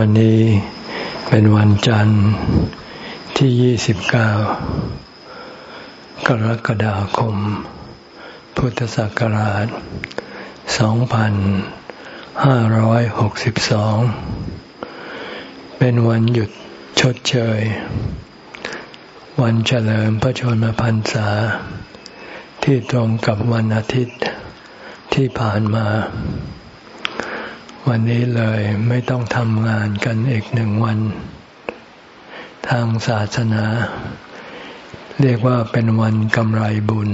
วันนี้เป็นวันจันทร์ที่ 29 กรกฎาคม พุทธศักราช 2562 เป็นวันหยุดชดเชย วันเฉลิมพระชนมพรรษา ที่ตรงกับวันอาทิตย์ที่ผ่านมา วันนี้เลยไม่ต้องทำงานกันอีกหนึ่งวัน ทางศาสนา เรียกว่าเป็นวันกำไรบุญ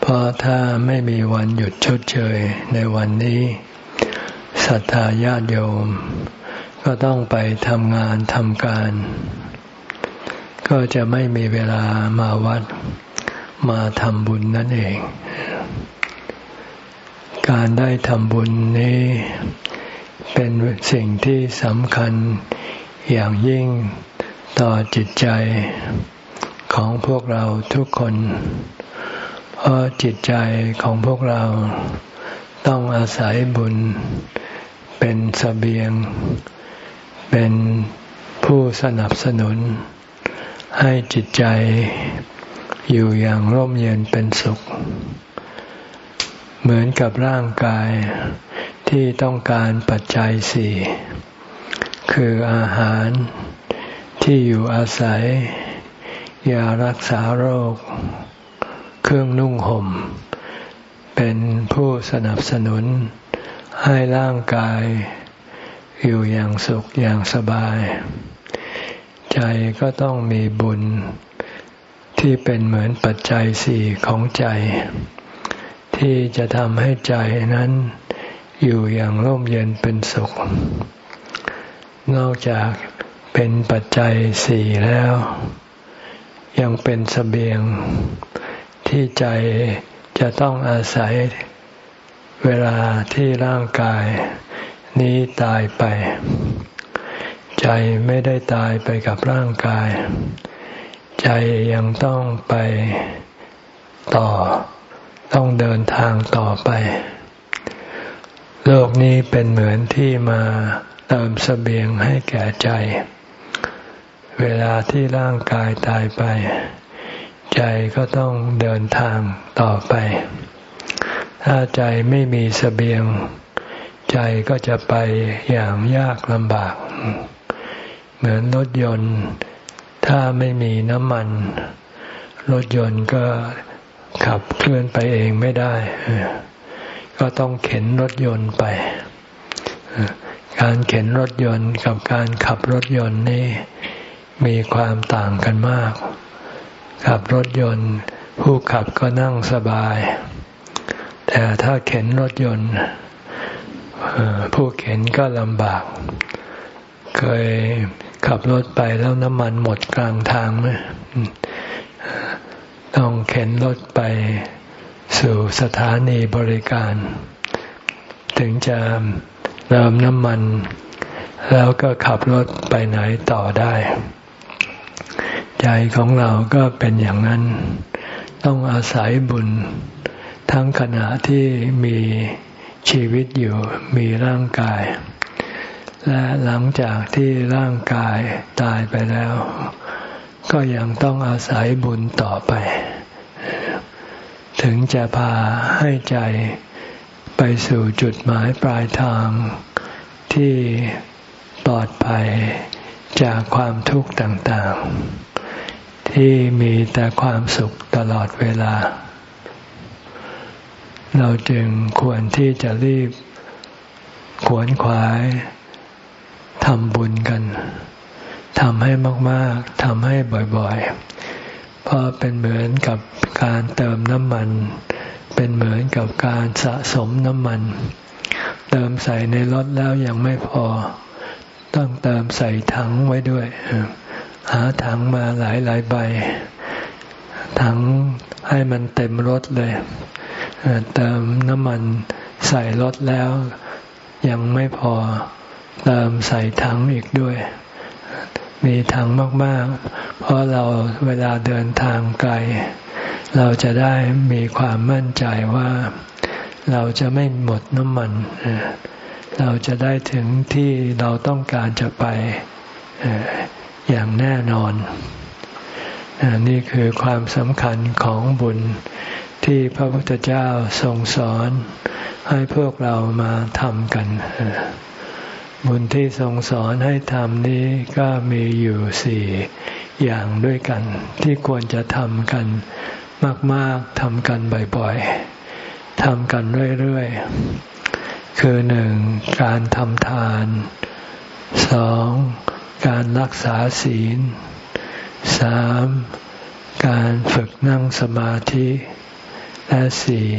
เพราะถ้าไม่มีวันหยุดชดเชยในวันนี้ศรัทธาญาติโยม ก็ต้องไปทำงานทำการ ก็จะไม่มีเวลามาวัดมาทำบุญนั่นเอง การได้ทำบุญนี้ เป็นสิ่งที่สำคัญอย่างยิ่งต่อจิตใจของพวกเราทุกคน เพราะจิตใจของพวกเราต้องอาศัยบุญ เป็นสเสบียง เป็นผู้สนับสนุน ให้จิตใจอยู่อย่างร่มเย็นเป็นสุข เหมือนกับร่างกายที่ต้องการปัจจัยสี่ คืออาหารที่อยู่อาศัย ยารักษาโรค เครื่องนุ่งห่ม เป็นผู้สนับสนุนให้ร่างกายอยู่อย่างสุขอย่างสบาย ใจก็ต้องมีบุญที่เป็นเหมือนปัจจัยสี่ของใจ ที่จะทำให้ใจนั้นอยู่อย่างร่มเย็นเป็นสุข นอกจากเป็นปัจจัยสี่แล้ว ยังเป็นสเสบียงที่ใจจะต้องอาศัยเวลาที่ร่างกายนี้ตายไป ใจไม่ได้ตายไปกับร่างกาย ใจยังต้องไปต่อ ต้องเดินทางต่อไป โลกนี้เป็นเหมือนที่มาเติมสเสบียงให้แก่ใจ เวลาที่ร่างกายตายไป ใจก็ต้องเดินทางต่อไป ถ้าใจไม่มีสเสบียง ใจก็จะไปอย่างยากลำบาก เหมือนรถยนต์ ถ้าไม่มีน้ำมัน รถยนต์ก็ ขับเคลื่อนไปเองไม่ได้ ก็ต้องเข็นรถยนต์ไป การเข็นรถยนต์กับการขับรถยนต์นี่มีความต่างกันมาก ขับรถยนต์ ผู้ขับก็นั่งสบาย แต่ถ้าเข็นรถยนต์ผู้เข็นก็ลำบาก เคยขับรถไปแล้วน้ำมันหมดกลางทางไหม ต้องเข็นรถไปสู่สถานีบริการ ถึงจะเติมน้ำมัน แล้วก็ขับรถไปไหนต่อได้ ใจของเราก็เป็นอย่างนั้น ต้องอาศัยบุญ ทั้งขณะที่มีชีวิตอยู่มีร่างกาย และหลังจากที่ร่างกายตายไปแล้ว ก็ยังต้องอาศัยบุญต่อไป ถึงจะพาให้ใจไปสู่จุดหมายปลายทางที่ปลอดภัยจากความทุกข์ต่างๆ ที่มีแต่ความสุขตลอดเวลา เราจึงควรที่จะรีบขวนขวายทำบุญกัน ทำให้มากๆทำให้บ่อยๆ เพราะเป็นเหมือนกับการเติมน้ำมัน เป็นเหมือนกับการสะสมน้ำมัน เติมใส่ในรถแล้วยังไม่พอ ต้องเติมใส่ถังไว้ด้วย หาถังมาหลายหลายใบ ถังให้มันเต็มรถเลย เติมน้ำมันใส่รถแล้วยังไม่พอ เติมใส่ถังอีกด้วย มีถังมาก ๆ เพราะเราเวลาเดินทางไกล เราจะได้มีความมั่นใจว่า เราจะไม่หมดน้ำมัน เราจะได้ถึงที่เราต้องการจะไปอย่างแน่นอน นี่คือความสำคัญของบุญที่พระพุทธเจ้าทรงสอนให้พวกเรามาทำกัน บุญที่ทรงสอนให้ทำนี้ก็มีอยู่สี่อย่างด้วยกัน ที่ควรจะทำกันมากๆทำกันบ่อยๆทำกันเรื่อยๆ คือหนึ่งการทำทานสองการรักษาศีลสามการฝึกนั่งสมาธิ และสี่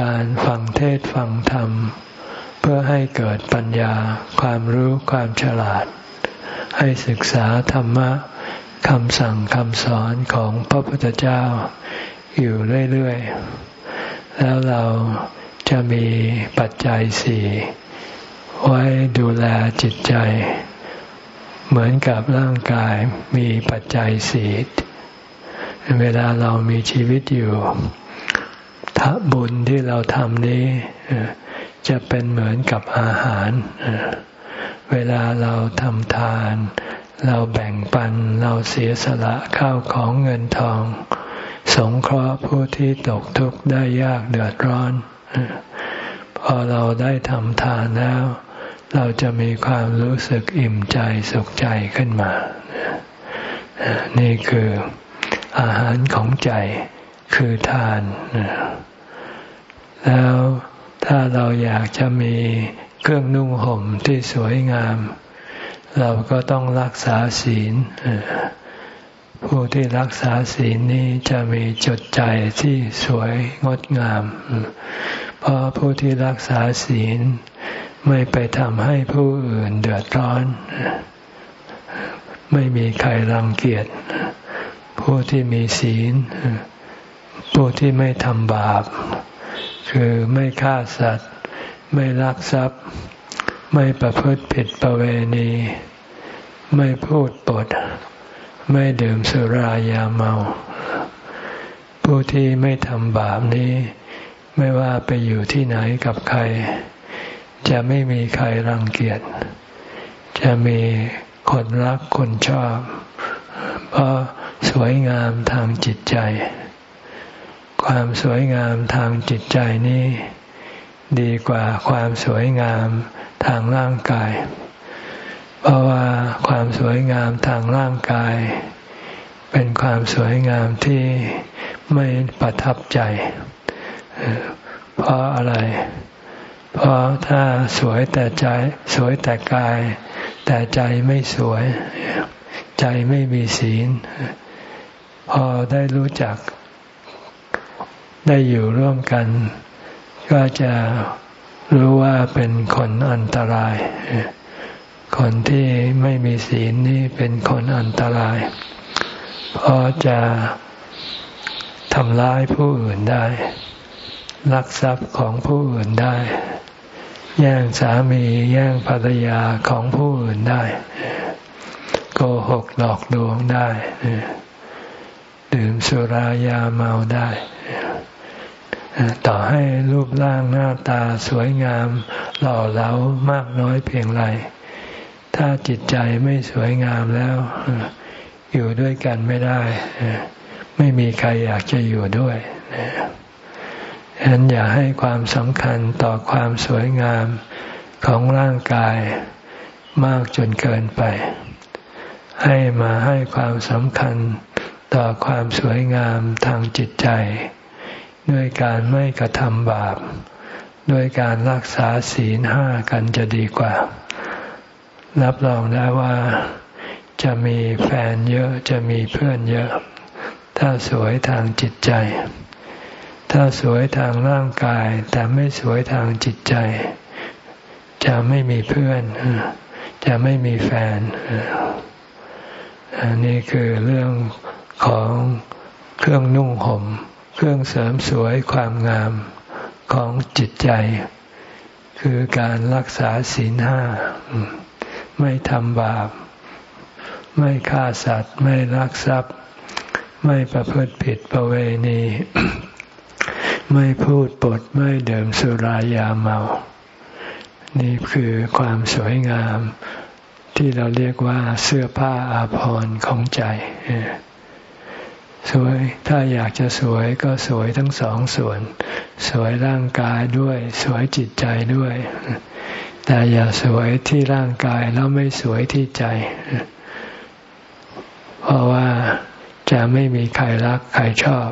การฟังเทศฟังธรรม เพื่อให้เกิดปัญญาความรู้ความฉลาด ให้ศึกษาธรรมะคำสั่งคำสอนของพระพุทธเจ้าอยู่เรื่อยๆ แล้วเราจะมีปัจจัยสี่ไว้ดูแลจิตใจ เหมือนกับร่างกายมีปัจจัยสี่เวลาเรามีชีวิตอยู่ทบุญที่เราทำนี้ จะเป็นเหมือนกับอาหาร เวลาเราทำทาน เราแบ่งปัน เราเสียสละข้าวของเงินทอง สงเคราะห์ผู้ที่ตกทุกข์ได้ยากเดือดร้อน พอเราได้ทำทานแล้ว เราจะมีความรู้สึกอิ่มใจสุขใจขึ้นมา นี่คืออาหารของใจคือทาน แล้ว ถ้าเราอยากจะมีเครื่องนุ่งห่มที่สวยงาม เราก็ต้องรักษาศีล ผู้ที่รักษาศีลนี้จะมีจุดใจที่สวยงดงาม เพราะผู้ที่รักษาศีลไม่ไปทำให้ผู้อื่นเดือดร้อน ไม่มีใครรังเกียจ ผู้ที่มีศีล ผู้ที่ไม่ทำบาป คือไม่ฆ่าสัตว์ ไม่ลักทรัพย์ ไม่ประพฤติผิดประเวณี ไม่พูดปด ไม่ดื่มสุรายาเมา ผู้ที่ไม่ทำบาปนี้ ไม่ว่าไปอยู่ที่ไหนกับใคร จะไม่มีใครรังเกียจ จะมีคนรักคนชอบ เพราะสวยงามทางจิตใจ ความสวยงามทางจิตใจนี้ ดีกว่าความสวยงามทางร่างกาย เพราะว่าความสวยงามทางร่างกาย เป็นความสวยงามที่ไม่ประทับใจ เพราะอะไร เพราะถ้าสวยแต่ใจสวยแต่กาย แต่ใจไม่สวย ใจไม่มีศีล พอได้รู้จัก ได้อยู่ร่วมกัน ก็จะรู้ว่าเป็นคนอันตราย คนที่ไม่มีศีลนี่เป็นคนอันตราย เพราะจะทำร้ายผู้อื่นได้ลักทรัพย์ของผู้อื่นได้ แย่งสามีแย่งภรรยาของผู้อื่นได้โกหกหลอกลวงได้ ดื่มสุรายาเมาได้ ต่อให้รูปร่างหน้าตาสวยงาม หล่อเหลามากน้อยเพียงไร ถ้าจิตใจไม่สวยงามแล้ว อยู่ด้วยกันไม่ได้ ไม่มีใครอยากจะอยู่ด้วยฉะนั้นอย่าให้ความสำคัญต่อความสวยงามของร่างกายมากจนเกินไป ให้มาให้ความสำคัญต่อความสวยงามทางจิตใจ ด้วยการไม่กระทำบาป ด้วยการรักษาศีลห้ากันจะดีกว่า รับรองได้ว่าจะมีแฟนเยอะจะมีเพื่อนเยอะ ถ้าสวยทางจิตใจ ถ้าสวยทางร่างกาย แต่ไม่สวยทางจิตใจ จะไม่มีเพื่อน จะไม่มีแฟน อันนี้คือเรื่องของเครื่องนุ่งห่ม เครื่องเสริมสวยความงามของจิตใจ คือการรักษาศีลห้า ไม่ทำบาป ไม่ฆ่าสัตว์ ไม่ลักทรัพย์ ไม่ประพฤติผิดประเวณี ไม่พูดปด ไม่เดิมสุรายาเมา นี่คือความสวยงามที่เราเรียกว่าเสื้อผ้าอาภรณ์ของใจ สวยถ้าอยากจะสวยก็สวยทั้งสองส่วน สวยร่างกายด้วย สวยจิตใจด้วย แต่อย่าสวยที่ร่างกายแล้วไม่สวยที่ใจ เพราะว่าจะไม่มีใครรักใครชอบ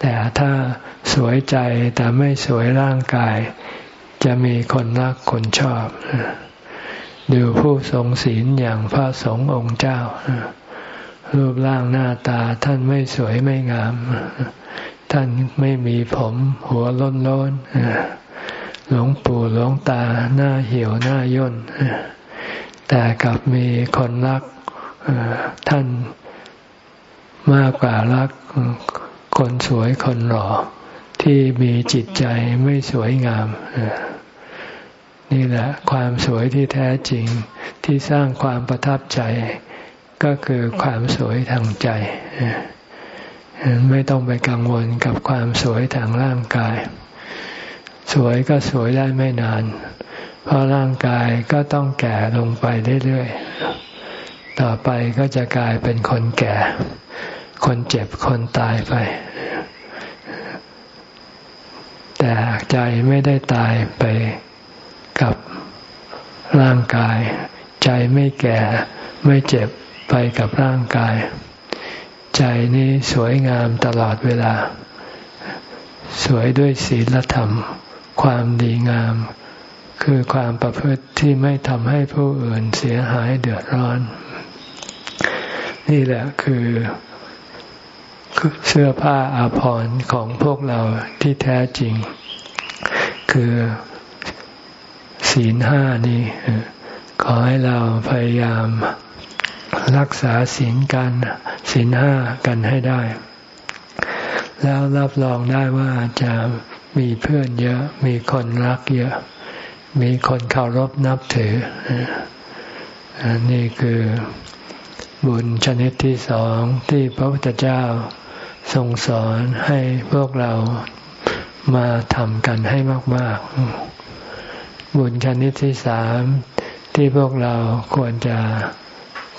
แต่ถ้าสวยใจแต่ไม่สวยร่างกาย จะมีคนรักคนชอบ ดูผู้ทรงศีลอย่างพระสงฆ์องค์เจ้า รูปร่างหน้าตาท่านไม่สวยไม่งาม ท่านไม่มีผมหัวล้นล้นหลวงปู่หลวงตาหน้าเหี่ยวหน้าย่น แต่กลับมีคนรักท่านมากกว่ารักคนสวยคนหล่อที่มีจิตใจไม่สวยงาม นี่แหละ ความสวยที่แท้จริงที่สร้างความประทับใจ ก็คือความสวยทางใจ ไม่ต้องไปกังวลกับความสวยทางร่างกาย สวยก็สวยได้ไม่นาน เพราะร่างกายก็ต้องแก่ลงไปเรื่อยๆ ต่อไปก็จะกลายเป็นคนแก่ คนเจ็บคนตายไป แต่ใจไม่ได้ตายไปกับร่างกาย ใจไม่แก่ไม่เจ็บ ไปกับร่างกาย ใจนี้สวยงามตลอดเวลา สวยด้วยศีลธรรม ความดีงาม คือความประพฤติที่ไม่ทำให้ผู้อื่นเสียหายเดือดร้อน นี่แหละคือเสื้อผ้าอาภรณ์ของพวกเราที่แท้จริง คือศีลห้านี้ขอให้เราพยายาม รักษาศีลกันศีลห้ากันให้ได้ แล้วรับรองได้ว่าจะมีเพื่อนเยอะ มีคนรักเยอะ มีคนเคารพนับถือ นี่คือบุญชนิดที่สองที่พระพุทธเจ้าทรงสอนให้พวกเรามาทำกันให้มาก ๆ บุญชนิดที่สามที่พวกเราควรจะ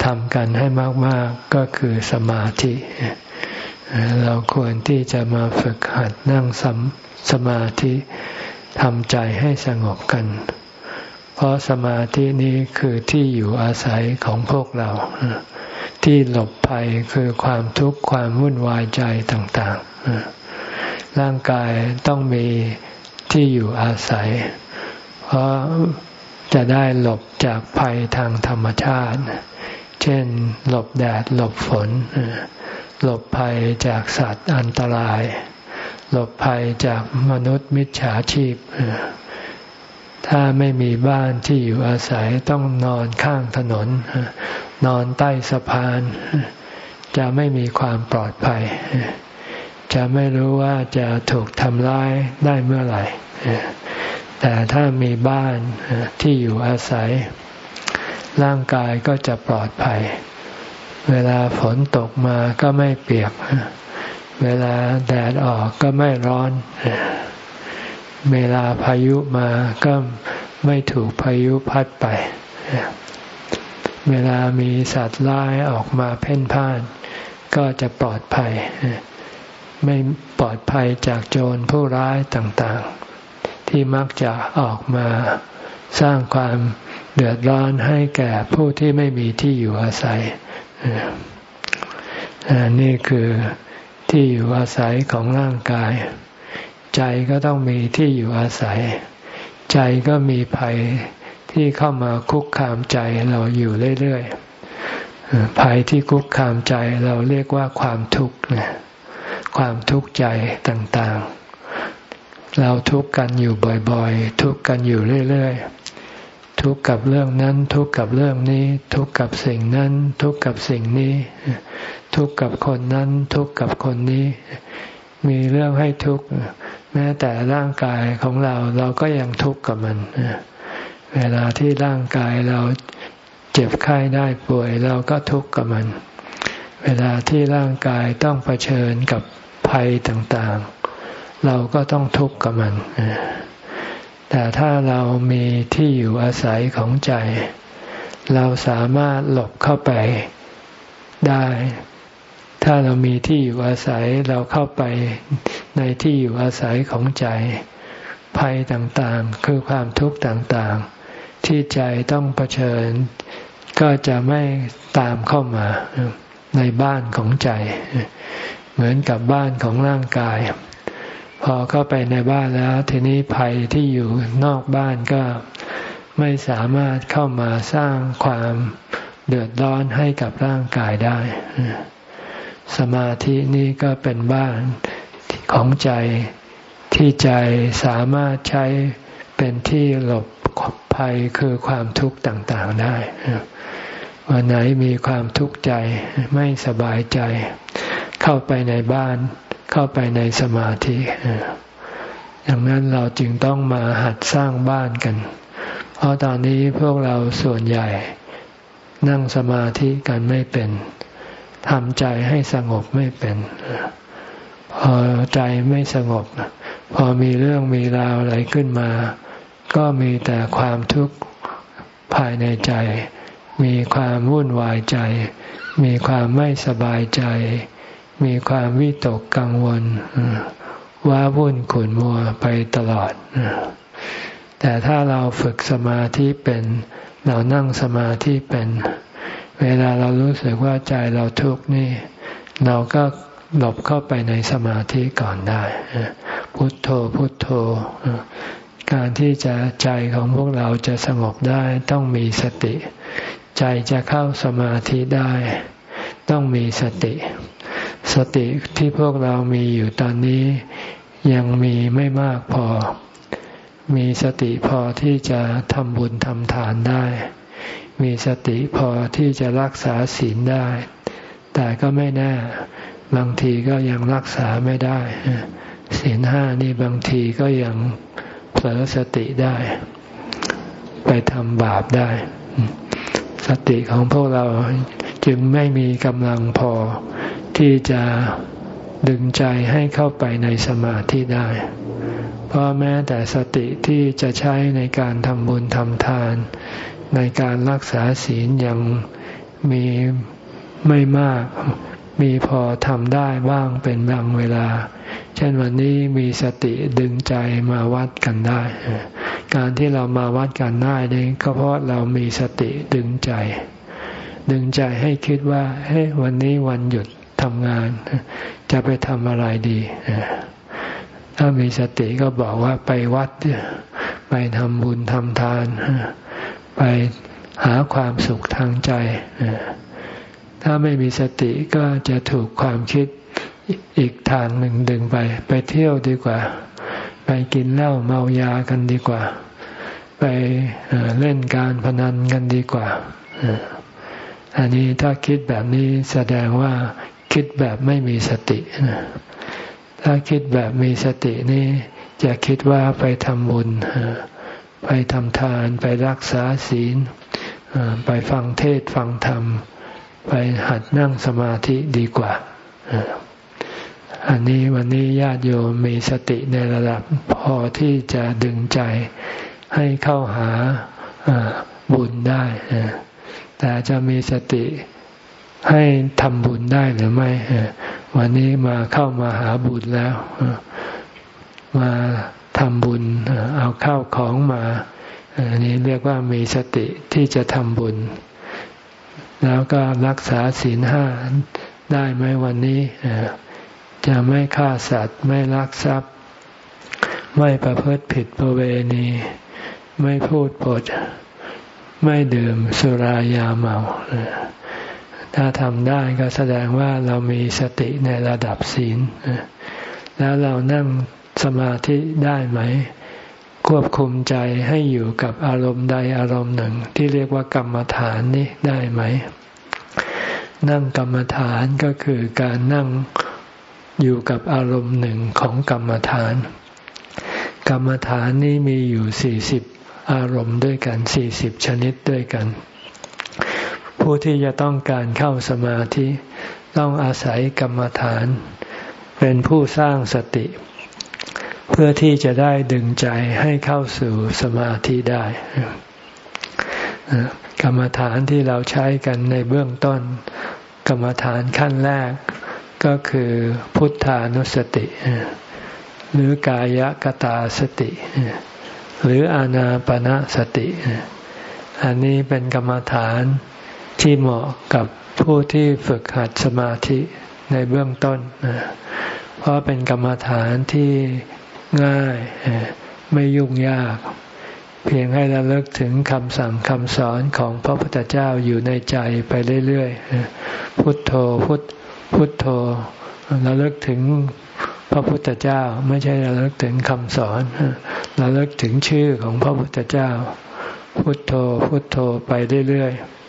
ทำกันให้มาก ๆ ก็คือสมาธิ เราควรที่จะมาฝึกหัดนั่งสมสมาธิทำใจให้สงบกัน เพราะสมาธินี้คือที่อยู่อาศัยของพวกเรา ที่หลบภัยคือความทุกข์ความวุ่นวายใจต่างๆ ร่างกายต้องมีที่อยู่อาศัย เพราะจะได้หลบจากภัยทางธรรมชาติ ช่น หลบแดดหลบฝน หลบภัยจากสัตว์อันตราย หลบภัยจากมนุษย์มิจฉาชีพ ถ้าไม่มีบ้านที่อยู่อาศัยต้องนอนข้างถนน นอนใต้สะพาน จะไม่มีความปลอดภัย จะไม่รู้ว่าจะถูกทำร้ายได้เมื่อไหร่ แต่ถ้ามีบ้านที่อยู่อาศัย ร่างกายก็จะปลอดภัย เวลาฝนตกมาก็ไม่เปียก เวลาแดดออกก็ไม่ร้อน เวลาพายุมาก็ไม่ถูกพายุพัดไป เวลามีสัตว์ร้ายออกมาเพ่นพ่าน ก็จะปลอดภัย ไม่ปลอดภัยจากโจรผู้ร้ายต่างๆ ที่มักจะออกมาสร้างความ เดือดร้อนให้แก่ผู้ที่ไม่มีที่อยู่อาศัยนี่คือที่อยู่อาศัยของร่างกาย ใจก็ต้องมีที่อยู่อาศัย ใจก็มีภัยที่เข้ามาคุกคามใจเราอยู่เรื่อยๆภัยที่คุกคามใจเราเรียกว่าความทุกข์ความทุกข์ใจต่างๆ เราทุกข์กันอยู่บ่อยๆ ทุกข์กันอยู่เรื่อยๆ ทุกข์กับเรื่องนั้น ทุกข์กับเรื่องนี้ ทุกข์กับสิ่งนั้น ทุกข์กับสิ่งนี้ ทุกข์กับคนนั้น ทุกข์กับคนนี้ มีเรื่องให้ทุกข์แม้แต่ร่างกายของเราเราก็ยังทุกข์กับมันเวลาที่ร่างกายเราเจ็บไข้ได้ป่วยเราก็ทุกข์กับมัน เวลาที่ร่างกายต้องเผชิญกับภัยต่างๆ เราก็ต้องทุกข์กับมันแต่ แต่ถ้าเรามีที่อยู่อาศัยของใจ เราสามารถหลบเข้าไปได้ ถ้าเรามีที่อยู่อาศัยเราเข้าไปในที่อยู่อาศัยของใจ ภัยต่างๆ คือความทุกข์ต่างๆ ที่ใจต้องเผชิญ ก็จะไม่ตามเข้ามาในบ้านของใจ เหมือนกับบ้านของร่างกาย พอเข้าไปในบ้านแล้ว ทีนี้ภัยที่อยู่นอกบ้านก็ไม่สามารถเข้ามาสร้างความเดือดร้อนให้กับร่างกายได้ สมาธินี่ก็เป็นบ้านของใจที่ใจสามารถใช้เป็นที่หลบภัยคือความทุกข์ต่างๆได้ วันไหนมีความทุกข์ใจไม่สบายใจ เข้าไปในบ้าน เข้าไปในสมาธิดังนั้นเราจึงต้องมาหัดสร้างบ้านกัน เพราะตอนนี้พวกเราส่วนใหญ่ นั่งสมาธิกันไม่เป็นทำใจให้สงบไม่เป็นพอใจไม่สงบ พอมีเรื่องมีราวอะไรขึ้นมา ก็มีแต่ความทุกข์ภายในใจ มีความวุ่นวายใจ มีความไม่สบายใจ มีความวิตกกังวลว้าวุ่นขุ่นมัวไปตลอด แต่ถ้าเราฝึกสมาธิเป็น เรานั่งสมาธิเป็น เวลาเรารู้สึกว่าใจเราทุกข์นี่ เราก็หลบเข้าไปในสมาธิก่อนได้ พุทโธพุทโธ การที่จะใจของพวกเราจะสงบได้ต้องมีสติ ใจจะเข้าสมาธิได้ ต้องมีสติ สติที่พวกเรามีอยู่ตอนนี้ ยังมีไม่มากพอ มีสติพอที่จะทำบุญทำทานได้ มีสติพอที่จะรักษาศีลได้ แต่ก็ไม่แน่ บางทีก็ยังรักษาไม่ได้ ศีลห้านี่บางทีก็ยังเผลอสติได้ ไปทำบาปได้ สติของพวกเราจึงไม่มีกำลังพอ ที่จะดึงใจให้เข้าไปในสมาธิได้ เพราะแม้แต่สติที่จะใช้ในการทำบุญทำทาน ในการรักษาศีลยังมีไม่มากมีพอทำได้บ้างเป็นบางเวลา เช่นวันนี้มีสติดึงใจมาวัดกันได้ การที่เรามาวัดกันได้นี่ก็เพราะเรามีสติดึงใจ ดึงใจให้คิดว่าเฮ้วันนี้วันหยุด ทำงาน จะไปทำอะไรดี ถ้ามีสติก็บอกว่าไปวัด ไปทำบุญทำทาน ไปหาความสุขทางใจ ถ้าไม่มีสติก็จะถูกความคิดอีกทางหนึ่งดึงไป ไปเที่ยวดีกว่า ไปกินเหล้าเมายากันดีกว่า ไปเล่นการพนันกันดีกว่าอันนี้ถ้าคิดแบบนี้แสดงว่า คิดแบบไม่มีสติ ถ้าคิดแบบมีสตินี่จะคิดว่าไปทำบุญ ไปทำทานไปรักษาศีล ไปฟังเทศฟังธรรม ไปหัดนั่งสมาธิดีกว่า อันนี้วันนี้ญาติโยมมีสติในระดับพอที่จะดึงใจให้เข้าหาบุญได้ แต่จะมีสติ ให้ทำบุญได้หรือไม่วันนี้มาเข้ามาหาบุญแล้ว มาทำบุญเอาเข้าของมาอันนี้เรียกว่ามีสติที่จะทำบุญ แล้วก็รักษาศีลห้าได้ไหมวันนี้จะไม่ฆ่าสัตว์ ไม่ลักทรัพย์ ไม่ประพฤติผิดประเวณี ไม่พูดปด ไม่ดื่มสุรายาเมา ถ้าทำได้ก็แสดงว่าเรามีสติในระดับศีล แล้วเรานั่งสมาธิได้ไหม ควบคุมใจให้อยู่กับอารมณ์ใดอารมณ์หนึ่ง ที่เรียกว่ากรรมฐานนี้ได้ไหม นั่งกรรมฐานก็คือการนั่งอยู่กับอารมณ์หนึ่งของกรรมฐาน กรรมฐานนี้มีอยู่สี่สิบอารมณ์ด้วยกันสี่สิบชนิดด้วยกัน ผู้ที่จะต้องการเข้าสมาธิ ต้องอาศัยกรรมฐาน เป็นผู้สร้างสติ เพื่อที่จะได้ดึงใจให้เข้าสู่สมาธิได้ กรรมฐานที่เราใช้กันในเบื้องต้น กรรมฐานขั้นแรกก็คือพุทธานุสติ หรือกายกตาสติ หรืออานาปนาสติ อันนี้เป็นกรรมฐาน ที่เหมาะกับผู้ที่ฝึกหัดสมาธิในเบื้องต้น เพราะเป็นกรรมฐานที่ง่ายไม่ยุ่งยาก เพียงให้ระลึกถึงคำสั่งคำสอนของพระพุทธเจ้าอยู่ในใจไปเรื่อยๆ พุทโธพุทพุทโธระลึกถึงพระพุทธเจ้าไม่ใช่ระลึกถึงคำสอนระลึกถึงชื่อของพระพุทธเจ้า พุทโธพุทโธไปเรื่อยๆ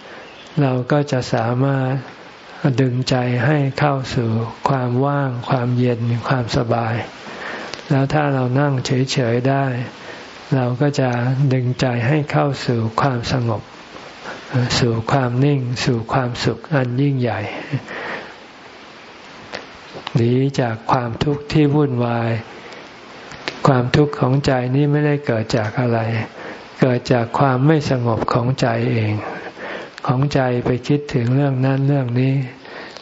เราก็จะสามารถดึงใจให้เข้าสู่ความว่าง ความเย็นความสบาย แล้วถ้าเรานั่งเฉยๆได้ เราก็จะดึงใจให้เข้าสู่ความสงบ สู่ความนิ่ง สู่ความสุขอันยิ่งใหญ่หนีจากความทุกข์ที่วุ่นวาย ความทุกข์ของใจนี้ไม่ได้เกิดจากอะไร เกิดจากความไม่สงบของใจเอง ของใจไปคิดถึงเรื่องนั้นเรื่องนี้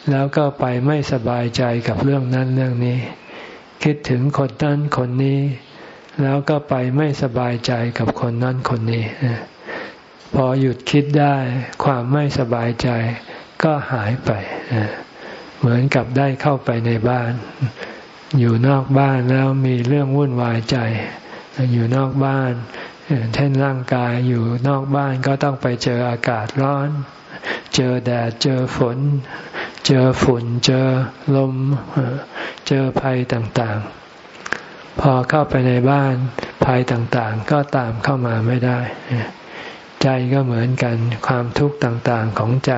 แล้วก็ไปไม่สบายใจกับเรื่องนั้นเรื่องนี้ คิดถึงคนนั้นคนนี้ แล้วก็ไปไม่สบายใจกับคนนั้นคนนี้พอหยุดคิดได้ความไม่สบายใจก็หายไป เหมือนกับได้เข้าไปในบ้าน อยู่นอกบ้านแล้วมีเรื่องวุ่นวายใจ อยู่นอกบ้าน เช่นร่างกายอยู่นอกบ้านก็ต้องไปเจออากาศร้อน เจอแดดเจอฝน เจอฝุ่น เจอลม เจอภัยต่างๆ พอเข้าไปในบ้านภัยต่างๆ ก็ตามเข้ามาไม่ได้ ใจก็เหมือนกันความทุกข์ต่างๆของใจ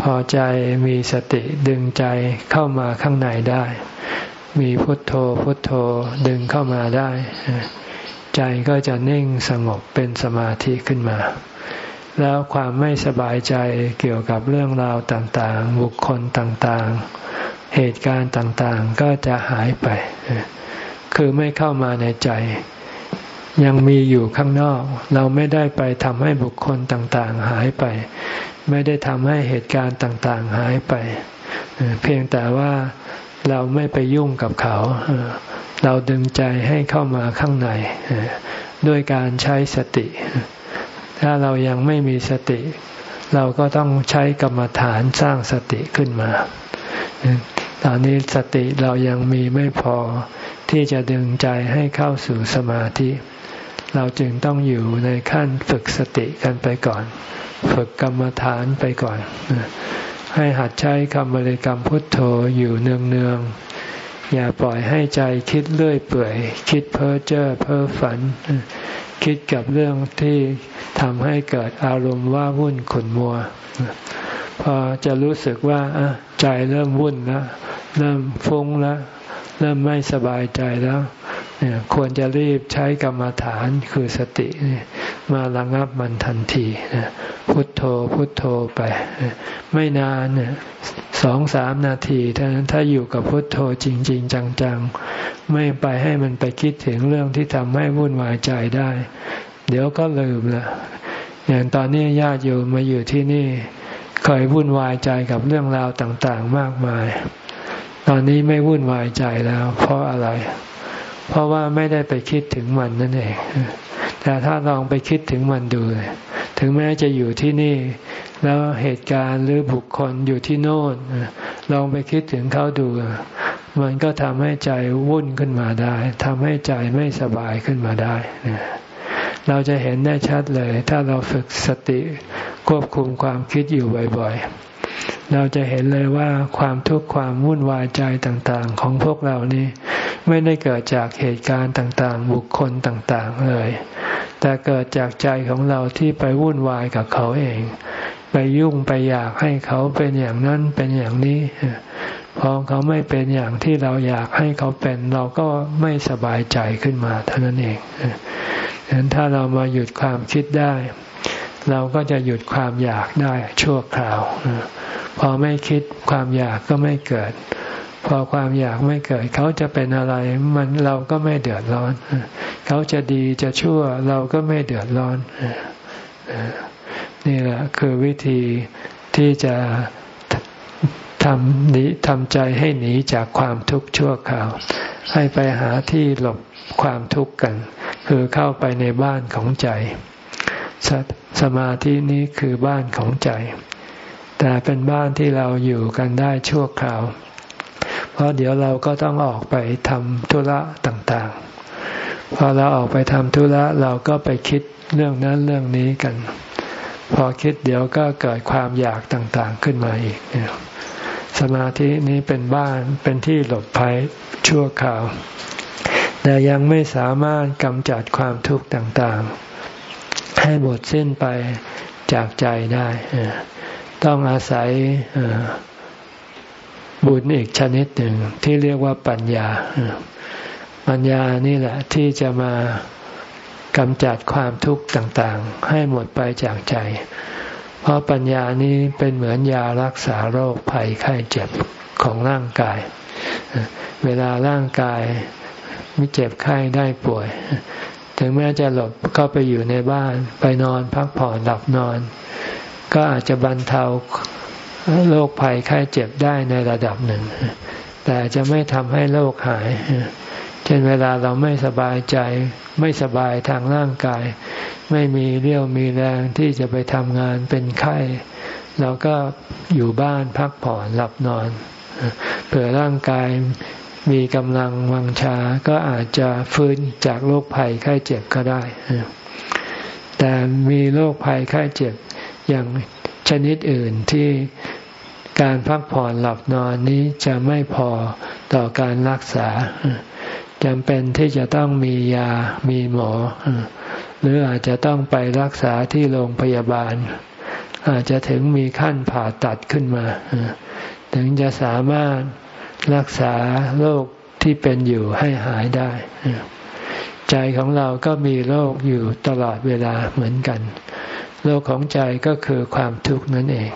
พอใจมีสติดึงใจเข้ามาข้างในได้ มีพุทโธพุทโธดึงเข้ามาได้ ใจก็จะนิ่งสงบเป็นสมาธิขึ้นมา แล้วความไม่สบายใจเกี่ยวกับเรื่องราวต่างๆ บุคคลต่างๆ เหตุการณ์ต่างๆ ก็จะหายไป คือไม่เข้ามาในใจ ยังมีอยู่ข้างนอก เราไม่ได้ไปทำให้บุคคลต่างๆ หายไป ไม่ได้ทำให้เหตุการณ์ต่างๆ หายไป เพียงแต่ว่าเราไม่ไปยุ่งกับเขา เราดึงใจให้เข้ามาข้างในด้วยการใช้สติ ถ้าเรายังไม่มีสติ เราก็ต้องใช้กรรมฐานสร้างสติขึ้นมา ตอนนี้สติเรายังมีไม่พอที่จะดึงใจให้เข้าสู่สมาธิ เราจึงต้องอยู่ในขั้นฝึกสติกันไปก่อน ฝึกกรรมฐานไปก่อน ให้หัดใช้คำบริกรรมพุทโธอยู่เนืองๆ อย่าปล่อยให้ใจคิดเลื่อยเปื่อย คิดเพ้อเจ้อเพ้อฝัน คิดกับเรื่องที่ทำให้เกิดอารมณ์ว่าวุ่นขุนมัว พอจะรู้สึกว่าใจเริ่มวุ่นแล้วเริ่มฟุ้งแล้ว เริ่มไม่สบายใจแล้วควรจะรีบใช้กรรมฐานคือสติมาระงับมันทันทีพุทโธพุทโธไป ไม่นานสองสามนาทีเท่านั้นถ้าอยู่กับพุทโธจริง ๆ จังๆ ไม่ไปให้มันไปคิดถึงเรื่องที่ทำให้วุ่นวายใจได้ เดี๋ยวก็ลืมละอย่างตอนนี้ญาติโยมมาอยู่ที่นี่เคยวุ่นวายใจกับเรื่องราวต่างๆ มากมาย ตอนนี้ไม่วุ่นวายใจแล้ว เพราะอะไร เพราะว่าไม่ได้ไปคิดถึงมันนั่นเองแต่ถ้าลองไปคิดถึงมันดูถึงแม้จะอยู่ที่นี่ แล้วเหตุการณ์หรือบุคคลอยู่ที่โน่นลองไปคิดถึงเขาดู มันก็ทำให้ใจวุ่นขึ้นมาได้ทำให้ใจไม่สบายขึ้นมาได้ เราจะเห็นได้ชัดเลย ถ้าเราฝึกสติควบคุมความคิดอยู่บ่อยๆ เราจะเห็นเลยว่าความทุกข์ความวุ่นวายใจต่างๆ ของพวกเรานี้ไม่ได้เกิดจากเหตุการณ์ต่างๆ บุคคลต่างๆเลย แต่เกิดจากใจของเราที่ไปวุ่นวายกับเขาเอง ไปยุ่งไปอยากให้เขาเป็นอย่างนั้นเป็นอย่างนี้พอเขาไม่เป็นอย่างที่เราอยากให้เขาเป็น เราก็ไม่สบายใจขึ้นมาเท่านั้นเองฉะนั้นถ้าเรามาหยุดความคิดได้ เราก็จะหยุดความอยากได้ชั่วคราว พอไม่คิดความอยากก็ไม่เกิด พอความอยากไม่เกิด เขาจะเป็นอะไรมันเราก็ไม่เดือดร้อน เขาจะดีจะชั่วเราก็ไม่เดือดร้อน นี่แหละคือวิธีที่จะทำหนีทำใจให้หนีจากความทุกข์ชั่วคราว ให้ไปหาที่หลบความทุกข์กัน คือเข้าไปในบ้านของใจสสมาธินี้คือบ้านของใจ แต่เป็นบ้านที่เราอยู่กันได้ชั่วคราว เพราะเดี๋ยวเราก็ต้องออกไปทำธุระต่างๆ พอเราออกไปทำธุระเราก็ไปคิดเรื่องนั้นเรื่องนี้กัน พอคิดเดี๋ยวก็เกิดความอยากต่างๆขึ้นมาอีก สมาธินี้เป็นบ้านเป็นที่หลบภัยชั่วคราว แต่ยังไม่สามารถกำจัดความทุกข์ต่างๆ ให้หมดสิ้นไปจากใจได้ ต้องอาศัยบุญอีกชนิดหนึ่งที่เรียกว่าปัญญา ปัญญานี่แหละที่จะมากำจัดความทุกข์ต่างๆ ให้หมดไปจากใจ เพราะปัญญานี้เป็นเหมือนยารักษาโรคภัยไข้เจ็บของร่างกาย เวลาร่างกายมีเจ็บไข้ได้ป่วย ถึงแม้จะหลบเข้าไปอยู่ในบ้านไปนอนพักผ่อนหลับนอน ก็อาจจะบรรเทาโรคภัยไข้เจ็บได้ในระดับหนึ่ง แต่จะไม่ทำให้โรคหาย เช่นเวลาเราไม่สบายใจ ไม่สบายทางร่างกาย ไม่มีเรี่ยวมีแรงที่จะไปทำงานเป็นไข้เราก็อยู่บ้านพักผ่อนหลับนอนเผื่อร่างกายมีกำลังวังชา ก็อาจจะฟื้นจากโรคภัยไข้เจ็บก็ได้ แต่มีโรคภัยไข้เจ็บ อย่างชนิดอื่นที่การพักผ่อนหลับนอนนี้จะไม่พอต่อการรักษาจำเป็นที่จะต้องมียามีหมอ หรืออาจจะต้องไปรักษาที่โรงพยาบาล อาจจะถึงมีขั้นผ่าตัดขึ้นมา ถึงจะสามารถรักษาโรคที่เป็นอยู่ให้หายได้ ใจของเราก็มีโรคอยู่ตลอดเวลาเหมือนกัน โรคของใจก็คือความทุกข์นั่นเอง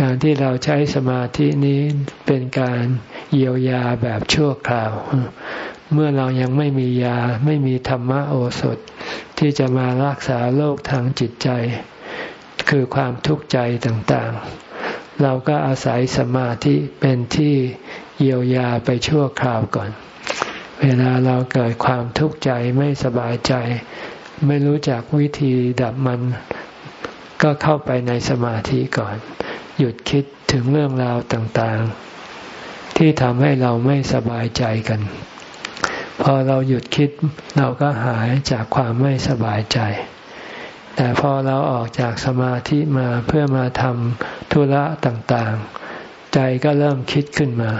การที่เราใช้สมาธินี้เป็นการเยียวยาแบบชั่วคราว เมื่อเรายังไม่มียาไม่มีธรรมโอสถ ที่จะมารักษาโรคทางจิตใจ คือความทุกข์ใจต่างๆ เราก็อาศัยสมาธิเป็นที่เยียวยาไปชั่วคราวก่อน เวลาเราเกิดความทุกข์ใจไม่สบายใจ ไม่รู้จักวิธีดับมัน ก็เข้าไปในสมาธิก่อน หยุดคิดถึงเรื่องราวต่างๆ ที่ทำให้เราไม่สบายใจกัน พอเราหยุดคิดเราก็หายจากความไม่สบายใจ แต่พอเราออกจากสมาธิมาเพื่อมาทำธุระต่างๆ ใจก็เริ่มคิดขึ้นมา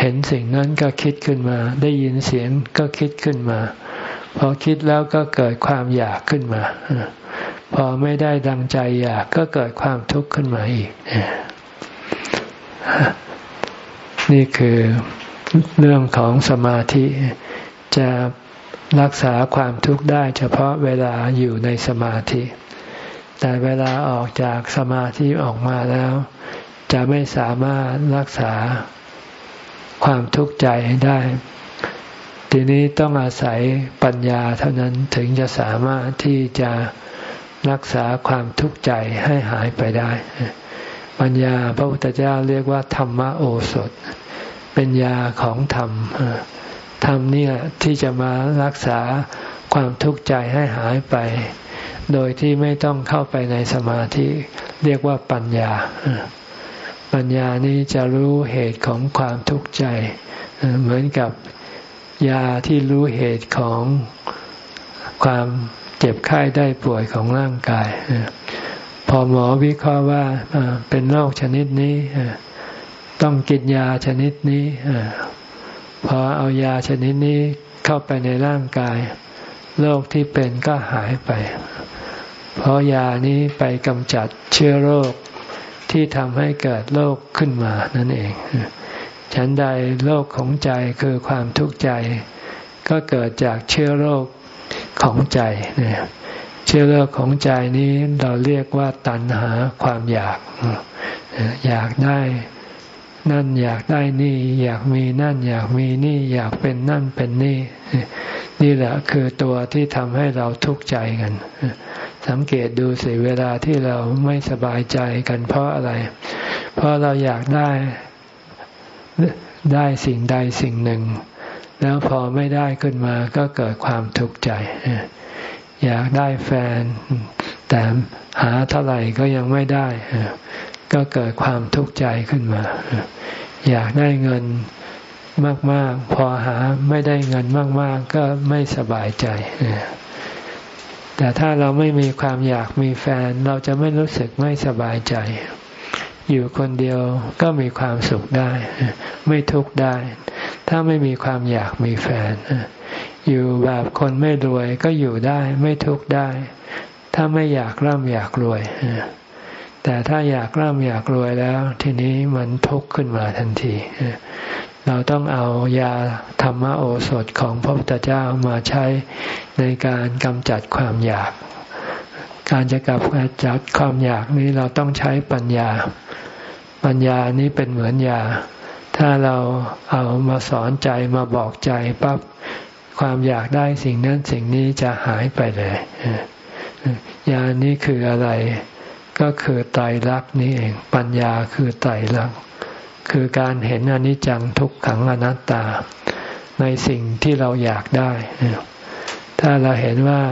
เห็นสิ่งนั้นก็คิดขึ้นมา ได้ยินเสียงก็คิดขึ้นมา พอคิดแล้วก็เกิดความอยากขึ้นมา พอไม่ได้ดังใจอยากก็เกิดความทุกข์ขึ้นมาอีก นี่คือเรื่องของสมาธิจะรักษาความทุกข์ได้เฉพาะเวลาอยู่ในสมาธิ แต่เวลาออกจากสมาธิออกมาแล้ว จะไม่สามารถรักษาความทุกข์ใจได้ ทีนี้ต้องอาศัยปัญญาเท่านั้นถึงจะสามารถที่จะ รักษาความทุกข์ใจให้หายไปได้ ปัญญาพระพุทธเจ้าเรียกว่า ธรรมโอสถ เป็นยาของธรรมธรรมนี่ที่จะมารักษาความทุกข์ใจให้หายไป โดยที่ไม่ต้องเข้าไปในสมาธิเรียกว่าปัญญา ปัญญานี้จะรู้เหตุของความทุกข์ใจ เหมือนกับยาที่รู้เหตุของความ เจ็บไข้ได้ป่วยของร่างกาย พอหมอวิเคราะห์ว่าเป็นโรคชนิดนี้ต้องกินยาชนิดนี้พอเอายาชนิดนี้เข้าไปในร่างกายโรคที่เป็นก็หายไป เพราะยานี้ไปกำจัดเชื้อโรคที่ทำให้เกิดโรคขึ้นมานั่นเอง ฉันใดโรคของใจคือความทุกข์ใจ ก็เกิดจากเชื้อโรค ของใจเชื้อโรคของใจนี้เราเรียกว่าตัณหาความอยาก อยากได้นั่นอยากได้นี่ อยากมีนั่น อยากมีนี่ อยากเป็นนั่นเป็นนี่ นี่แหละคือตัวที่ทำให้เราทุกข์ใจกัน สังเกตดูสิเวลาที่เราไม่สบายใจกันเพราะอะไร เพราะเราอยากได้ได้สิ่งใดสิ่งหนึ่ง แล้วพอไม่ได้ขึ้นมาก็เกิดความทุกข์ใจ อยากได้แฟน แต่หาเท่าไหร่ก็ยังไม่ได้ ก็เกิดความทุกข์ใจขึ้นมา อยากได้เงินมาก ๆ พอหาไม่ได้เงินมาก ๆ ก็ไม่สบายใจแต่ถ้าเราไม่มีความอยากมีแฟน เราจะไม่รู้สึกไม่สบายใจ อยู่คนเดียวก็มีความสุขได้ ไม่ทุกข์ได้ ถ้าไม่มีความอยากมีแฟน อยู่แบบคนไม่รวยก็อยู่ได้ไม่ทุกข์ได้ ถ้าไม่อยากร่ำอยากรวย แต่ถ้าอยากร่ำอยากรวยแล้ว ทีนี้มันทุกข์ขึ้นมาทันที เราต้องเอายาธรรมโอสถของพระพุทธเจ้ามาใช้ในการกำจัดความอยาก การจะกับจัดความอยากนี้เราต้องใช้ปัญญา ปัญญานี้เป็นเหมือนยา ถ้าเราเอามาสอนใจมาบอกใจปั๊บความอยากได้สิ่งนั้นสิ่งนี้จะหายไปเลยยานี้คืออะไร ก็คือไตรลักษณ์นี่เอง ปัญญาคือไตรลักษณ์คือการเห็นอนิจจังทุกขังอนัตตา ในสิ่งที่เราอยากได้ ถ้าเราเห็นว่า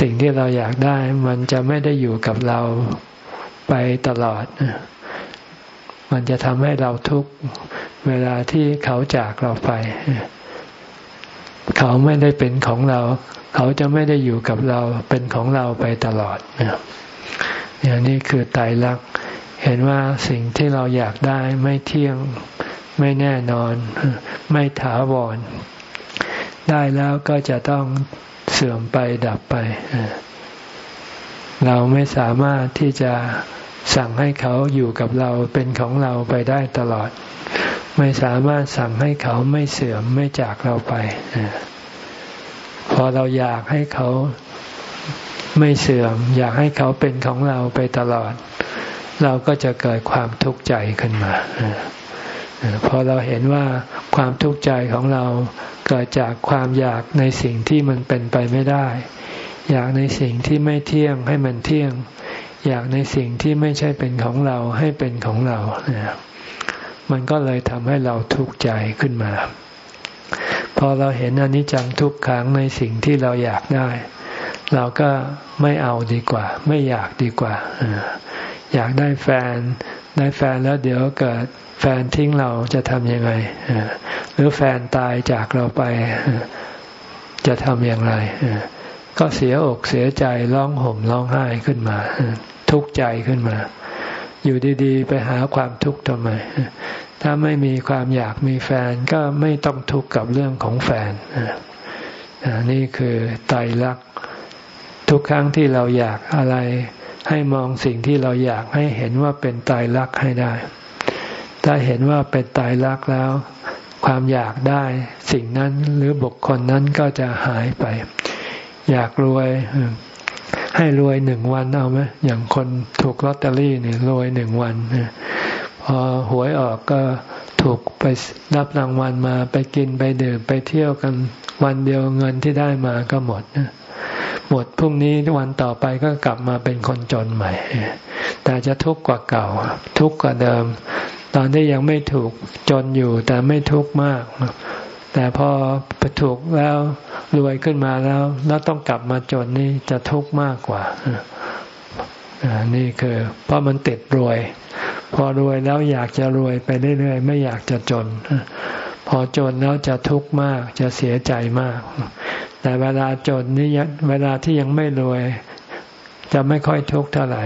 สิ่งที่เราอยากได้ มันจะไม่ได้อยู่กับเราไปตลอด มันจะทำให้เราทุกข์เวลาที่เขาจากเราไป เขาไม่ได้เป็นของเรา เขาจะไม่ได้อยู่กับเราเป็นของเราไปตลอดเนี่ยนี่คือไตรลักษณ์เห็นว่าสิ่งที่เราอยากได้ไม่เที่ยงไม่แน่นอน ไม่ถาวรได้แล้วก็จะต้อง สื่อมไปดับไป เราไม่สามารถที่จะสั่งให้เขาอยู่กับเราเป็นของเราไปได้ตลอด ไม่สามารถสั่งให้เขาไม่เสื่อมไม่จากเราไป พอเราอยากให้เขาไม่เสื่อม อยากให้เขาเป็นของเราไปตลอด เราก็จะเกิดความทุกข์ใจขึ้นมา พอเราเห็นว่าความทุกข์ใจของเราเกิดจากความอยากในสิ่งที่มันเป็นไปไม่ได้ อยากในสิ่งที่ไม่เที่ยงให้มันเที่ยง อยากในสิ่งที่ไม่ใช่เป็นของเราให้เป็นของเราเนี่ยมันก็เลยทำให้เราทุกข์ใจขึ้นมา พอเราเห็นอนิจจังทุกขังในสิ่งที่เราอยากได้ เราก็ไม่เอาดีกว่า ไม่อยากดีกว่า อยากได้แฟน ได้แฟนแล้วเดี๋ยวเกิดแฟนทิ้งเราจะทำยังไงหรือแฟนตายจากเราไปจะทำอย่างไรก็เสียอกเสียใจร้องห่มร้องไห้ขึ้นมา ทุกข์ใจขึ้นมา อยู่ดีๆ ไปหาความทุกข์ทำไม ถ้าไม่มีความอยากมีแฟนก็ไม่ต้องทุกข์กับเรื่องของแฟนนี่คือไตรลักษณ์ทุกครั้งที่เราอยากอะไร ให้มองสิ่งที่เราอยากให้เห็นว่าเป็นไตรลักให้ได้ ถ้าเห็นว่าเป็นไตรลักแล้ว ความอยากได้สิ่งนั้นหรือบุคคลนั้นก็จะหายไป อยากรวย ให้รวยหนึ่งวันเอาไหมอย่างคนถูกลอตเตอรี่เนี่ยรวยหนึ่งวันพอหวยออกก็ถูกไปรับรางวัลมาไปกินไปดื่มไปเที่ยวกันวันเดียวเงินที่ได้มาก็หมด หมดพรุ่งนี้วันต่อไปก็กลับมาเป็นคนจนใหม่ แต่จะทุกข์กว่าเก่า ทุกข์กว่าเดิม ตอนที่ยังไม่ถูกจนอยู่แต่ไม่ทุกข์มาก แต่พอไปถูกแล้วรวยขึ้นมาแล้ว แล้วต้องกลับมาจนนี่จะทุกข์มากกว่านี่คือ เพราะมันติดรวย พอรวยแล้วอยากจะรวยไปเรื่อยๆไม่อยากจะจน พอจนแล้วจะทุกข์มาก จะเสียใจมาก แต่เวลาจนนี่เวลาที่ยังไม่รวย จะไม่ค่อยทุกข์เท่าไหร่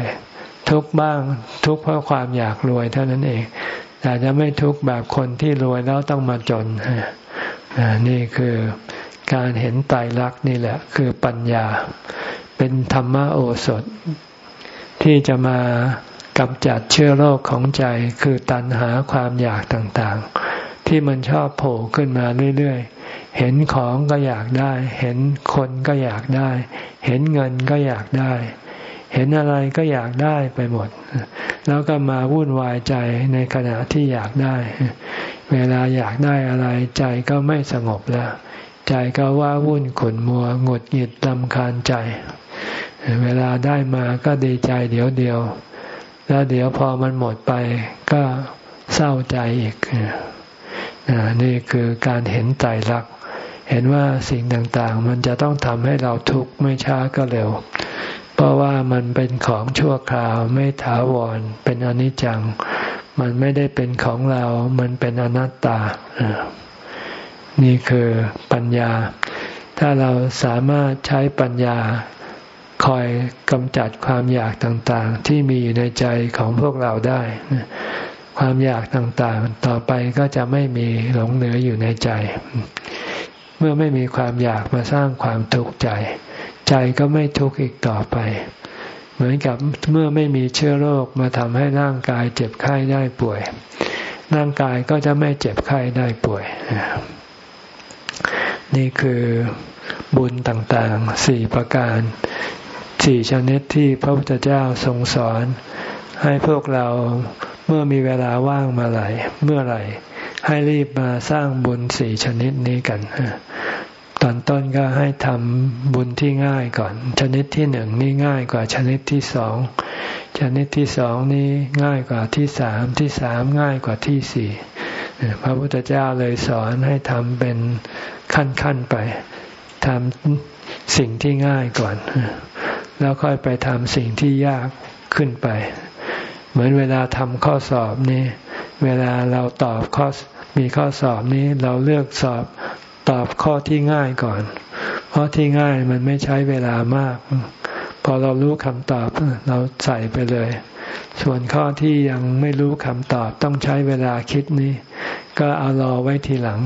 ทุกข์บ้างทุกข์เพราะความอยากรวยเท่านั้นเอง แต่จะไม่ทุกข์แบบคนที่รวยแล้วต้องมาจนนี่คือการเห็นไตรลักษณ์นี่แหละ คือปัญญา เป็นธรรมโอสถ ที่จะมากำจัดเชื้อโรคของใจคือตัณหาความอยากต่างๆ ที่มันชอบโผล่ขึ้นมาเรื่อยๆ เห็นของก็อยากได้ เห็นคนก็อยากได้ เห็นเงินก็อยากได้ เห็นอะไรก็อยากได้ไปหมด แล้วก็มาวุ่นวายใจในขณะที่อยากได้ เวลาอยากได้อะไรใจก็ไม่สงบแล้ว ใจก็ว่าวุ่นขุนมัวหงุดหงิดลำคาญใจ เวลาได้มาก็ดีใจเดี๋ยวเดียว แล้วเดี๋ยวพอมันหมดไปก็เศร้าใจอีกนี่คือการเห็นใจรัก เห็นว่าสิ่งต่างๆ มันจะต้องทำให้เราทุกข์ไม่ช้าก็เร็ว เพราะว่ามันเป็นของชั่วคราวไม่ถาวร เป็นอนิจจัง มันไม่ได้เป็นของเรา มันเป็นอนัตตา นี่คือปัญญา ถ้าเราสามารถใช้ปัญญาคอยกำจัดความอยากต่างๆ ที่มีอยู่ในใจของพวกเราได้ ความอยากต่างๆ ต่อไปก็จะไม่มีหลงเหลืออยู่ในใจ มื่อไม่มีความอยากมาสร้างความทุกข์ใจ ใจก็ไม่ทุกข์อีกต่อไป เหมือนกับเมื่อไม่มีเชื้อโรคมาทำให้ร่างกายเจ็บไข้ได้ป่วย ร่างกายก็จะไม่เจ็บไข้ได้ป่วย นี่คือบุญต่างๆสี่ประการสี่ชนิดที่พระพุทธเจ้าทรงสอน ให้พวกเราเมื่อมีเวลาว่างมาไหลเมื่อไหร่ ให้รีบมาสร้างบุญสี่ชนิดนี้กันตอนต้นก็ให้ทำบุญที่ง่ายก่อน ชนิดที่หนึ่งนี่ง่ายกว่าชนิดที่สอง ชนิดที่สองนี่ง่ายกว่าที่สามที่สามง่ายกว่าที่สี่พระพุทธเจ้าเลยสอนให้ทำเป็นขั้นๆไปทำสิ่งที่ง่ายก่อน แล้วค่อยไปทำสิ่งที่ยากขึ้นไป เหมือนเวลาทำข้อสอบนี่ เวลาเราตอบข้อ มีข้อสอบนี้เราเลือกสอบตอบข้อที่ง่ายก่อน เพราะที่ง่ายมันไม่ใช้เวลามาก พอเรารู้คำตอบเราใส่ไปเลย ส่วนข้อที่ยังไม่รู้คำตอบต้องใช้เวลาคิดนี้ ก็เอารอไว้ทีหลัง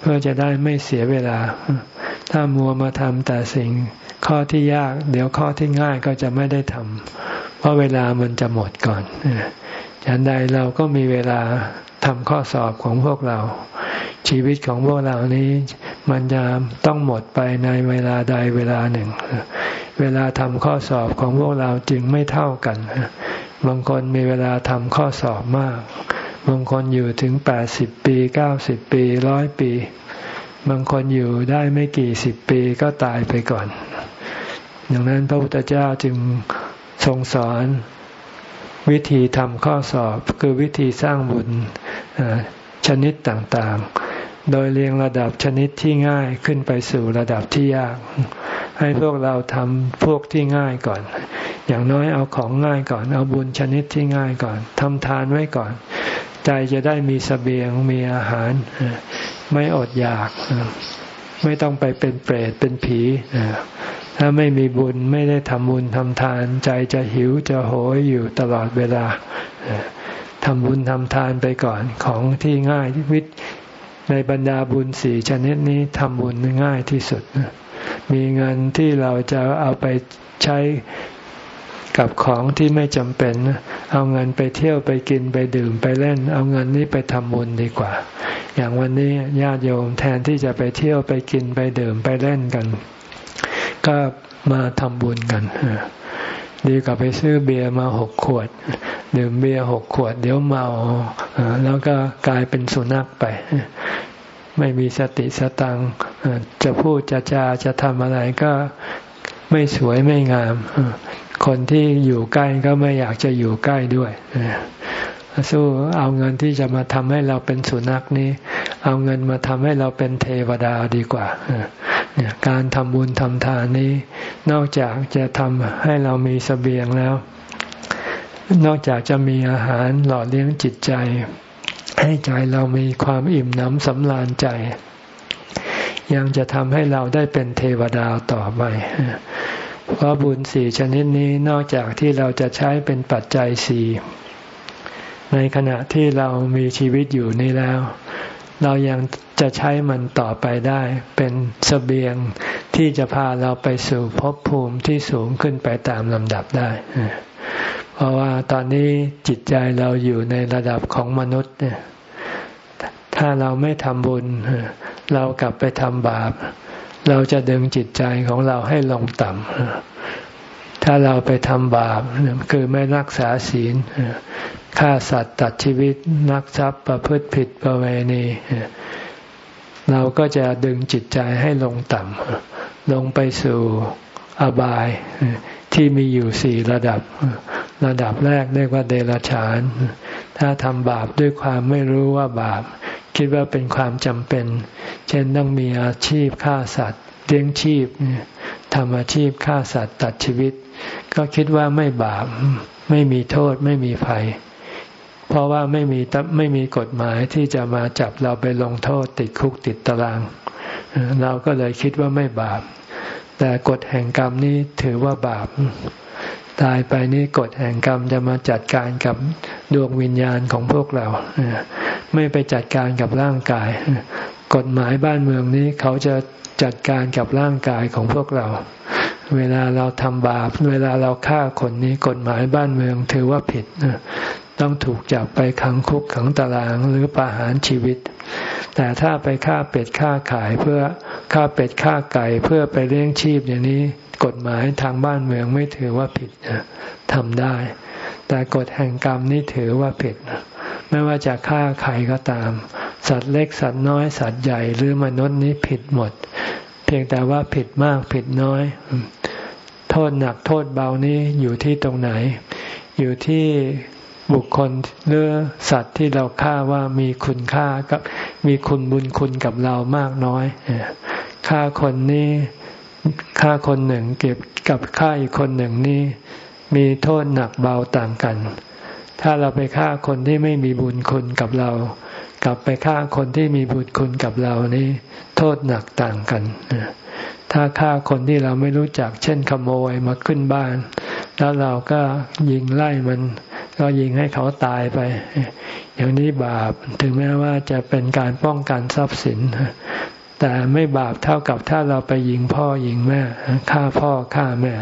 เพื่อจะได้ไม่เสียเวลา ถ้ามัวมาทำแต่สิ่งข้อที่ยาก เดี๋ยวข้อที่ง่ายก็จะไม่ได้ทำเพราะเวลามันจะหมดก่อนฉันใดเราก็มีเวลา ทำข้อสอบของพวกเรา ชีวิตของพวกเรานี้มันจะต้องหมดไปในเวลาใดเวลาหนึ่ง เวลาทำข้อสอบของพวกเราจึงไม่เท่ากันบางคนมีเวลาทำข้อสอบมาก บางคนอยู่ถึงแปดสิบปีเก้าสิบปีร้อยปี บางคนอยู่ได้ไม่กี่สิบปีก็ตายไปก่อน ดังนั้นพระพุทธเจ้าจึงทรงสอนวิธีทำข้อสอบคือวิธีสร้างบุญ ชนิดต่างๆ โดยเรียงระดับชนิดที่ง่ายขึ้นไปสู่ระดับที่ยาก ให้พวกเราทำพวกที่ง่ายก่อน อย่างน้อยเอาของง่ายก่อน เอาบุญชนิดที่ง่ายก่อนทำทานไว้ก่อน ใจจะได้มีสเสบียงมีอาหาร ไม่อดอยาก ไม่ต้องไปเป็นเปรตเป็นผีถ้าไม่มีบุญไม่ได้ทำบุญทำทาน ใจจะหิวจะโหยอยู่ตลอดเวลา ทำบุญทำทานไปก่อนของที่ง่ายวิตในบรรดาบุญสี่ชนิดนี้ทำบุญง่ายที่สุด มีเงินที่เราจะเอาไปใช้กับของที่ไม่จำเป็น เอาเงินไปเที่ยวไปกินไปดื่มไปเล่น เอาเงินนี้ไปทำบุญดีกว่า อย่างวันนี้ญาติโยมแทนที่จะไปเที่ยวไปกินไปดื่มไปเล่นกัน ก็มาทำบุญกัน ดีกว่าไปซื้อเบียร์มาหกขวด ดื่มเบียร์หกขวด เดี๋ยวเมาแล้วก็กลายเป็นสุนัขไป ไม่มีสติสตังจะพูดจะจาจะทำอะไรก็ไม่สวยไม่งาม คนที่อยู่ใกล้ก็ไม่อยากจะอยู่ใกล้ด้วย สู้เอาเงินที่จะมาทำให้เราเป็นสุนัขนี้ เอาเงินมาทำให้เราเป็นเทวดาดีกว่าการทำบุญทำทานนี้ นอกจากจะทำให้เรามีสเสบียงแล้ว นอกจากจะมีอาหารหล่อเลี้ยงจิตใจ ให้ใจเรามีความอิ่มหนำสำราญใจ ยังจะทำให้เราได้เป็นเทวดาต่อไปเพราะบุญสี่ชนิดนี้นอกจากที่เราจะใช้เป็นปัจจัยสี่ ในขณะที่เรามีชีวิตอยู่นี้แล้ว เรายังจะใช้มันต่อไปได้ เป็นสเสบียงที่จะพาเราไปสู่ภพภูมิที่สูงขึ้นไปตามลำดับได้ เพราะว่าตอนนี้จิตใจเราอยู่ในระดับของมนุษย์เนี่ยถ้าเราไม่ทำบุญ เรากลับไปทำบาป เราจะดึงจิตใจของเราให้ลงต่ำ ถ้าเราไปทำบาปคือไม่รักษาศีลฆ่าสัตว์ตัดชีวิตนักทรัพย์ประพฤติผิดประเวณี เราก็จะดึงจิตใจให้ลงต่ำลงไปสู่อบายที่มีอยู่สี่ระดับ ระดับแรกเรียกว่าเดรัจฉาน ถ้าทำบาปด้วยความไม่รู้ว่าบาป คิดว่าเป็นความจำเป็น เช่นต้องมีอาชีพฆ่าสัตว์เลี้ยงชีพ ทำอาชีพฆ่าสัตว์ตัดชีวิต ก็คิดว่าไม่บาป ไม่มีโทษไม่มีภัย เพราะว่าไม่มีไม่มีกฎหมายที่จะมาจับเราไปลงโทษติดคุกติดตาราง เราก็เลยคิดว่าไม่บาป แต่กฎแห่งกรรมนี้ถือว่าบาป ตายไปนี้กฎแห่งกรรมจะมาจัดการกับดวงวิญญาณของพวกเรา ไม่ไปจัดการกับร่างกาย กฎหมายบ้านเมืองนี้เขาจะจัดการกับร่างกายของพวกเรา เวลาเราทำบาป เวลาเราฆ่าคนนี้กฎหมายบ้านเมืองถือว่าผิด ต้องถูกจับไปขังคุกขังตารางหรือประหารชีวิต แต่ถ้าไปฆ่าเป็ดฆ่าขายเพื่อฆ่าเป็ดฆ่าไก่เพื่อไปเลี้ยงชีพอย่างนี้ กฎหมายทางบ้านเมืองไม่ถือว่าผิดทำได้ แต่กฎแห่งกรรมนี่ถือว่าผิด ไม่ว่าจะฆ่าใครก็ตาม สัตว์เล็กสัตว์น้อยสัตว์ใหญ่หรือมนุษย์นี้ผิดหมด เพียงแต่ว่าผิดมากผิดน้อย โทษหนักโทษเบานี้อยู่ที่ตรงไหน อยู่ที่บุคคลหรือสัตว์ที่เราฆ่าว่ามีคุณค่ากับมีคุณบุญคุณกับเรามากน้อยฆ่าคนนี้ฆ่าคนหนึ่งเก็บกับฆ่าอีกคนหนึ่งนี่มีโทษหนักเบาต่างกัน ถ้าเราไปฆ่าคนที่ไม่มีบุญคุณกับเรา กลับไปฆ่าคนที่มีบุญคุณกับเรานี่โทษหนักต่างกัน ถ้าฆ่าคนที่เราไม่รู้จัก เช่นขโมยมาขึ้นบ้าน แล้วเราก็ยิงไล่มัน ก็ยิงให้เขาตายไป อย่างนี้บาปถึงแม้ว่าจะเป็นการป้องกันทรัพย์สิน แต่ไม่บาปเท่ากับถ้าเราไปยิงพ่อยิงแม่ฆ่าพ่อฆ่าแม่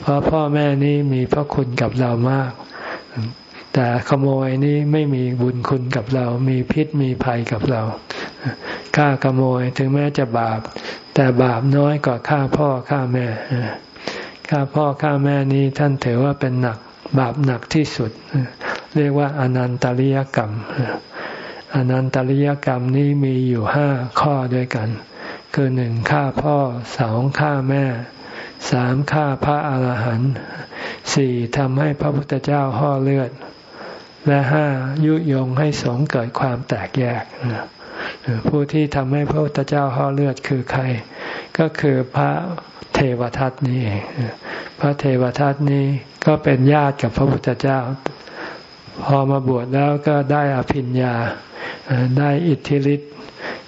เพราะพ่อแม่นี้มีพระคุณกับเรามาก แต่ขโมยนี้ไม่มีบุญคุณกับเรา มีพิษมีภัยกับเราฆ่าขโมยถึงแม้จะบาป แต่บาปน้อยกว่าฆ่าพ่อฆ่าแม่ฆ่าพ่อฆ่าแม่นี้ท่านถือว่าเป็นหนักบาปหนักที่สุด เรียกว่าอนันตริยกรรมอนันตริยกรรมนี้มีอยู่ห้าข้อด้วยกัน คือหนึ่งฆ่าพ่อสองฆ่าแม่สามฆ่าพระอาหารหันต์สี่ทำให้พระพุทธเจ้าห่อเลือด และห้ายุยงให้สงเกิดความแตกแยกผู้ที่ทำให้พระพุทธเจ้าห่อเลือดคือใคร ก็คือพระเทวทัตนี่เองพระเทวทัตนี้ก็เป็นญาติกับพระพุทธเจ้า พอมาบวชแล้วก็ได้อภิญญา ได้อิทธิฤทธิ์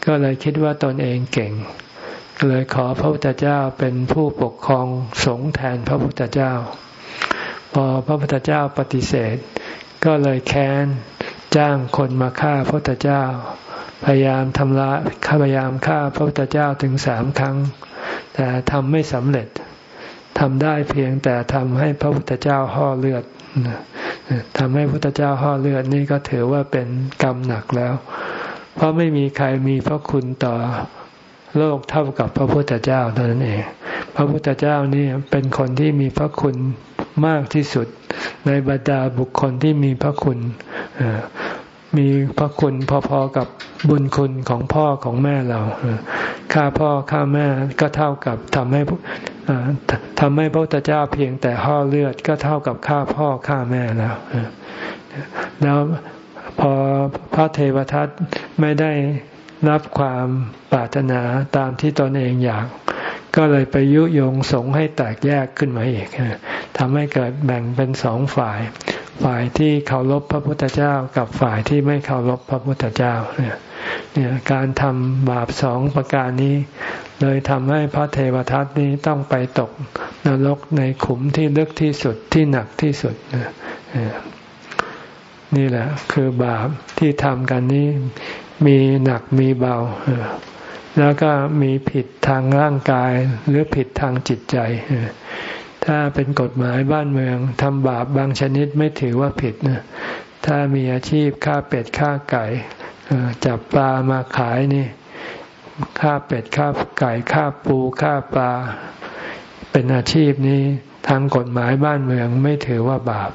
ก็เลยคิดว่าตนเองเก่ง เลยขอพระพุทธเจ้าเป็นผู้ปกครองสงฆ์แทนพระพุทธเจ้า พอพระพุทธเจ้าปฏิเสธ ก็เลยแค้นจ้างคนมาฆ่าพระพุทธเจ้า พยายามทำละพยายามฆ่าพระพุทธเจ้าถึงสามครั้ง แต่ทำไม่สำเร็จทำได้เพียงแต่ทำให้พระพุทธเจ้าห่อเลือดทำให้พระพุทธเจ้าห่อเลือดนี่ก็ถือว่าเป็นกรรมหนักแล้ว เพราะไม่มีใครมีพระคุณต่อโลกเท่ากับพระพุทธเจ้าเท่านั้นเอง พระพุทธเจ้านี่เป็นคนที่มีพระคุณมากที่สุด ในบรรดาบุคคลที่มีพระคุณมีพระคุณพอๆกับบุญคุณของพ่อของแม่เราฆ่าพ่อฆ่าแม่ก็เท่ากับทำให้ทำให้พระพุทธเจ้าเพียงแต่ห่อเลือดก็เท่ากับฆ่าพ่อฆ่าแม่แล้วแล้วพอพระเทวทัตไม่ได้รับความปรารถนาตามที่ตนเองอยาก ก็เลยไปยุยงสงให้แตกแยกขึ้นมาอีกทำให้เกิดแบ่งเป็นสองฝ่าย ฝ่ายที่เคารพพระพุทธเจ้ากับฝ่ายที่ไม่เคารพพระพุทธเจ้าเนี่ยการทำบาปสองประการนี้ เลยทำให้พระเทวทัตนี้ต้องไปตกนรกในขุมที่ลึกที่สุดที่หนักที่สุดนี่แหละคือบาปที่ทำกันนี้มีหนักมีเบา แล้วก็มีผิดทางร่างกายหรือผิดทางจิตใจ ถ้าเป็นกฎหมายบ้านเมืองทำบาปบางชนิดไม่ถือว่าผิดนะถ้ามีอาชีพฆ่าเป็ดฆ่าไก่จับปลามาขายนี่ฆ่าเป็ดฆ่าไก่ฆ่าปูฆ่าปลา เป็นอาชีพนี้ทางกฎหมายบ้านเมืองไม่ถือว่าบาป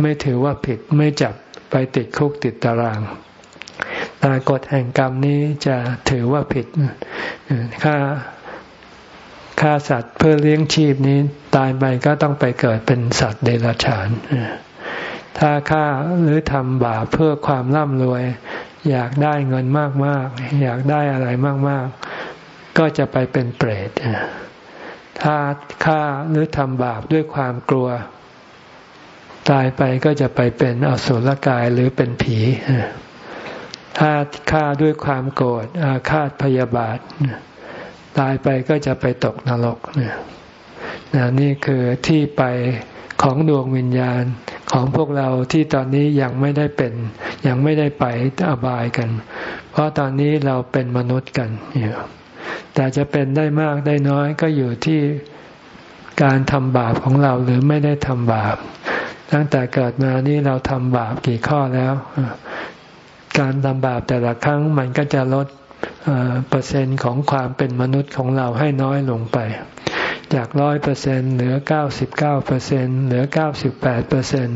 ไม่ถือว่าผิดไม่จับไปติดคุกติดตาราง กฎแห่งกรรมนี้จะถือว่าผิดค่าฆ่าสัตว์เพื่อเลี้ยงชีพนี้ตายไปก็ต้องไปเกิดเป็นสัตว์เดรัจฉาน ถ้าฆ่าหรือทำบาปเพื่อความร่ำรวย อยากได้เงินมากๆ อยากได้อะไรมากๆ ก็จะไปเป็นเปรตถ้าฆ่าหรือทำบาปด้วยความกลัว ตายไปก็จะไปเป็นอสุรกายหรือเป็นผี ถ้าฆ่าด้วยความโกรธอาฆาตพยาบาท ตายไปก็จะไปตกนรกเนี่ยนี่คือที่ไปของดวงวิญญาณของพวกเราที่ตอนนี้ยังไม่ได้เป็น ยังไม่ได้ไปอบายกัน เพราะตอนนี้เราเป็นมนุษย์กันอยู่แต่จะเป็นได้มากได้น้อยก็อยู่ที่การทำบาปของเราหรือไม่ได้ทำบาป ตั้งแต่เกิดมานี่เราทำบาปกี่ข้อแล้ว การทำบาปแต่ละครั้งมันก็จะลดเปอร์เซ็นต์ของความเป็นมนุษย์ของเราให้น้อยลงไป จากร้อยเปอร์เซ็นเหลือเก้าสิบเก้าเปอร์เซ็นเหลือเก้าสิบแปดเปอร์เซ็น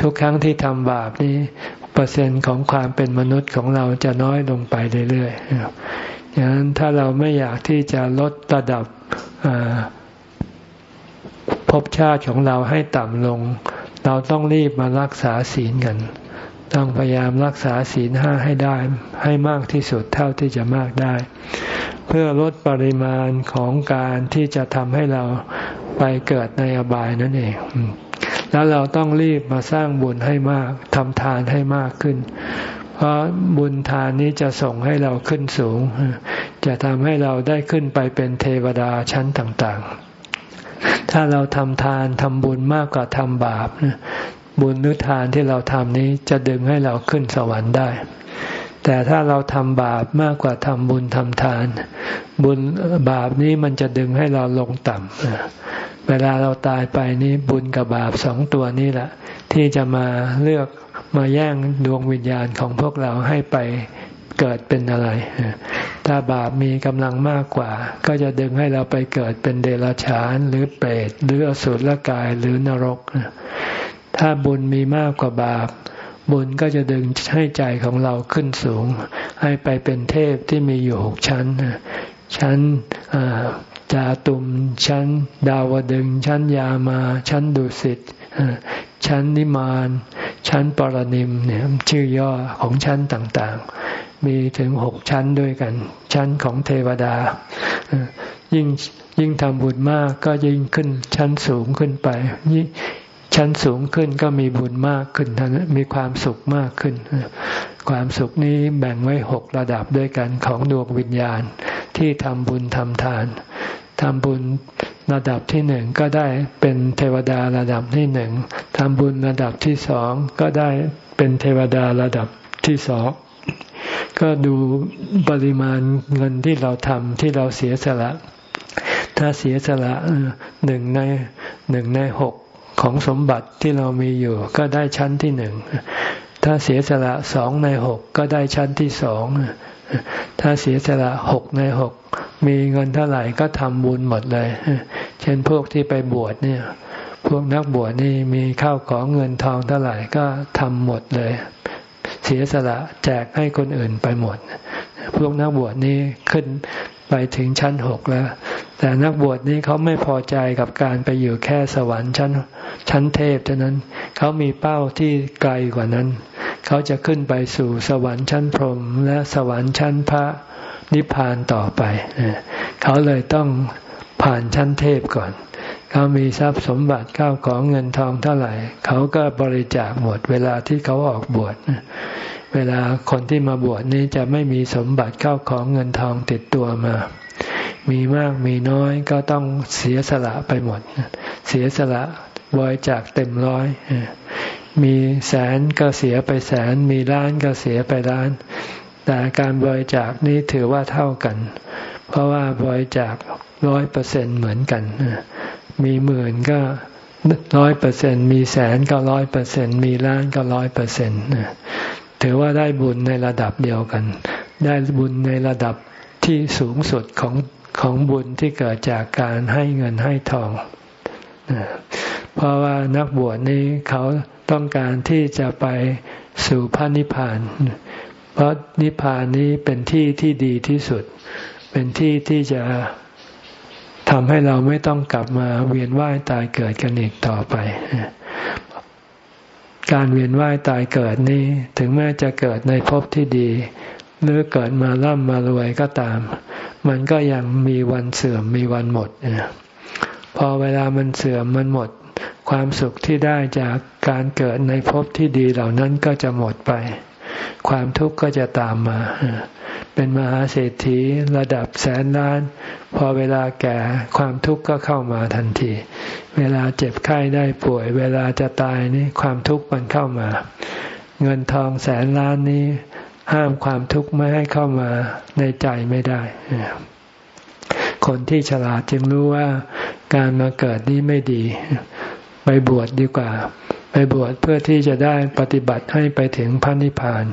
ทุกครั้งที่ทำบาปนี้เปอร์เซ็นต์ของความเป็นมนุษย์ของเราจะน้อยลงไปเรื่อยๆอย่างนั้นถ้าเราไม่อยากที่จะลดระดับภพชาติของเราให้ต่ำลง เราต้องรีบมารักษาศีลกัน ต้องพยายามรักษาศีลห้าให้ได้ ให้มากที่สุดเท่าที่จะมากได้ เพื่อลดปริมาณของการที่จะทำให้เราไปเกิดในอบายนั่นเอง แล้วเราต้องรีบมาสร้างบุญให้มากทำทานให้มากขึ้น เพราะบุญทานนี้จะส่งให้เราขึ้นสูง จะทำให้เราได้ขึ้นไปเป็นเทวดาชั้นต่าง ๆถ้าเราทำทานทำบุญมากกว่าทำบาป บุญหรือทานที่เราทำนี้จะดึงให้เราขึ้นสวรรค์ได้ แต่ถ้าเราทำบาปมากกว่าทำบุญทำทาน บุญบาปนี้มันจะดึงให้เราลงต่ำเวลาเราตายไปนี้บุญกับบาปสองตัวนี้แหละ ที่จะมาเลือกมาแย่งดวงวิญญาณของพวกเราให้ไปเกิดเป็นอะไร ถ้าบาปมีกำลังมากกว่า ก็จะดึงให้เราไปเกิดเป็นเดรัจฉานหรือเปรตหรืออสุรกายหรือนรก ถ้าบุญมีมากกว่าบาป บุญก็จะดึงให้ใจของเราขึ้นสูง ให้ไปเป็นเทพที่มีอยู่หกชั้น ชั้นจาตุม ชั้น ดาวดึง ชั้นยามา ชั้นดุสิตชั้นนิมานชั้นปรนิมเนี่ยชื่อย่อของชั้นต่างๆ มีถึงหกชั้นด้วยกัน ชั้นของเทวดา ยิ่งยิ่งทำบุญมากก็ยิ่งขึ้นชั้นสูงขึ้นไป ชั้นสูงขึ้นก็มีบุญมากขึ้นท่านมีความสุขมากขึ้น ความสุขนี้แบ่งไว้หกระดับด้วยกันของดวงวิญญาณที่ทำบุญทำทานทำบุญระดับที่หนึ่งก็ได้เป็นเทวดาระดับที่หนึ่งทำบุญระดับที่สองก็ได้เป็นเทวดาระดับที่สองก็ดูปริมาณเงินที่เราทำที่เราเสียสละ ถ้าเสียสละหนึ่งในหนึ่งในหก ของสมบัติที่เรามีอยู่ ก็ได้ชั้นที่หนึ่ง ถ้าเสียสละสองในหกก็ได้ชั้นที่สอง ถ้าเสียสละหกในหกมีเงินเท่าไหร่ก็ทำบุญหมดเลย เช่นพวกที่ไปบวชเนี่ย พวกนักบวชนี่มีข้าวของเงินทองเท่าไหร่ก็ทำหมดเลย เสียสละแจกให้คนอื่นไปหมด พวกนักบวชนี่ขึ้นไปถึงชั้นหกแล้ว แต่นักบวชนี้เขาไม่พอใจกับการไปอยู่แค่สวรรค์ชั้นชั้นเทพเท่านั้น เขามีเป้าที่ไกลกว่านั้น เขาจะขึ้นไปสู่สวรรค์ชั้นพรหมและสวรรค์ชั้นพระนิพพานต่อไป เขาเลยต้องผ่านชั้นเทพก่อน เขามีทรัพย์สมบัติเข้าของเงินทองเท่าไหร่ เขาก็บริจาคหมด เวลาที่เขาออกบวชเวลาคนที่มาบวชนี้จะไม่มีสมบัติเข้าของเงินทองติดตัวมา มีมากมีน้อยก็ต้องเสียสละไปหมด เสียสละบริจาคเต็มร้อยมีแสนก็เสียไปแสน มีล้านก็เสียไปล้าน แต่การบริจาคนี้ถือว่าเท่ากัน เพราะว่าบริจาคร้อยเปอร์เซ็นเหมือนกัน มีหมื่นก็ร้อยเปอร์เซ็นมีแสนก็ร้อยเปอร์เซ็นมีล้านก็ร้อยเปอร์เซ็นถือว่าได้บุญในระดับเดียวกัน ได้บุญในระดับที่สูงสุดของของบุญที่เกิดจากการให้เงินให้ทอง เพราะว่านักบวชนี้เขาต้องการที่จะไปสู่พระนิพพาน เพราะนิพพานนี้เป็นที่ที่ดีที่สุด เป็นที่ที่จะ ทำให้เราไม่ต้องกลับมาเวียนว่ายตายเกิดกันอีกต่อไป การเวียนว่ายตายเกิดนี้ ถึงแม้จะเกิดในภพที่ดี หรือเกิดมาร่ำมารวยก็ตาม มันก็ยังมีวันเสื่อมมีวันหมดพอเวลามันเสื่อมมันหมด ความสุขที่ได้จากการเกิดในภพที่ดีเหล่านั้นก็จะหมดไป ความทุกข์ก็จะตามมา เป็นมหาเศรษฐีระดับแสนล้าน พอเวลาแก่ความทุกข์ก็เข้ามาทันที เวลาเจ็บไข้ได้ป่วย เวลาจะตายนี่ความทุกข์มันเข้ามา เงินทองแสนล้านนี้ ห้ามความทุกข์ไม่ให้เข้ามาในใจไม่ได้ คนที่ฉลาดจึงรู้ว่าการมาเกิดนี้ไม่ดี ไปบวชดดีกว่า ไปบวชเพื่อที่จะได้ปฏิบัติให้ไปถึงพระนิพพาน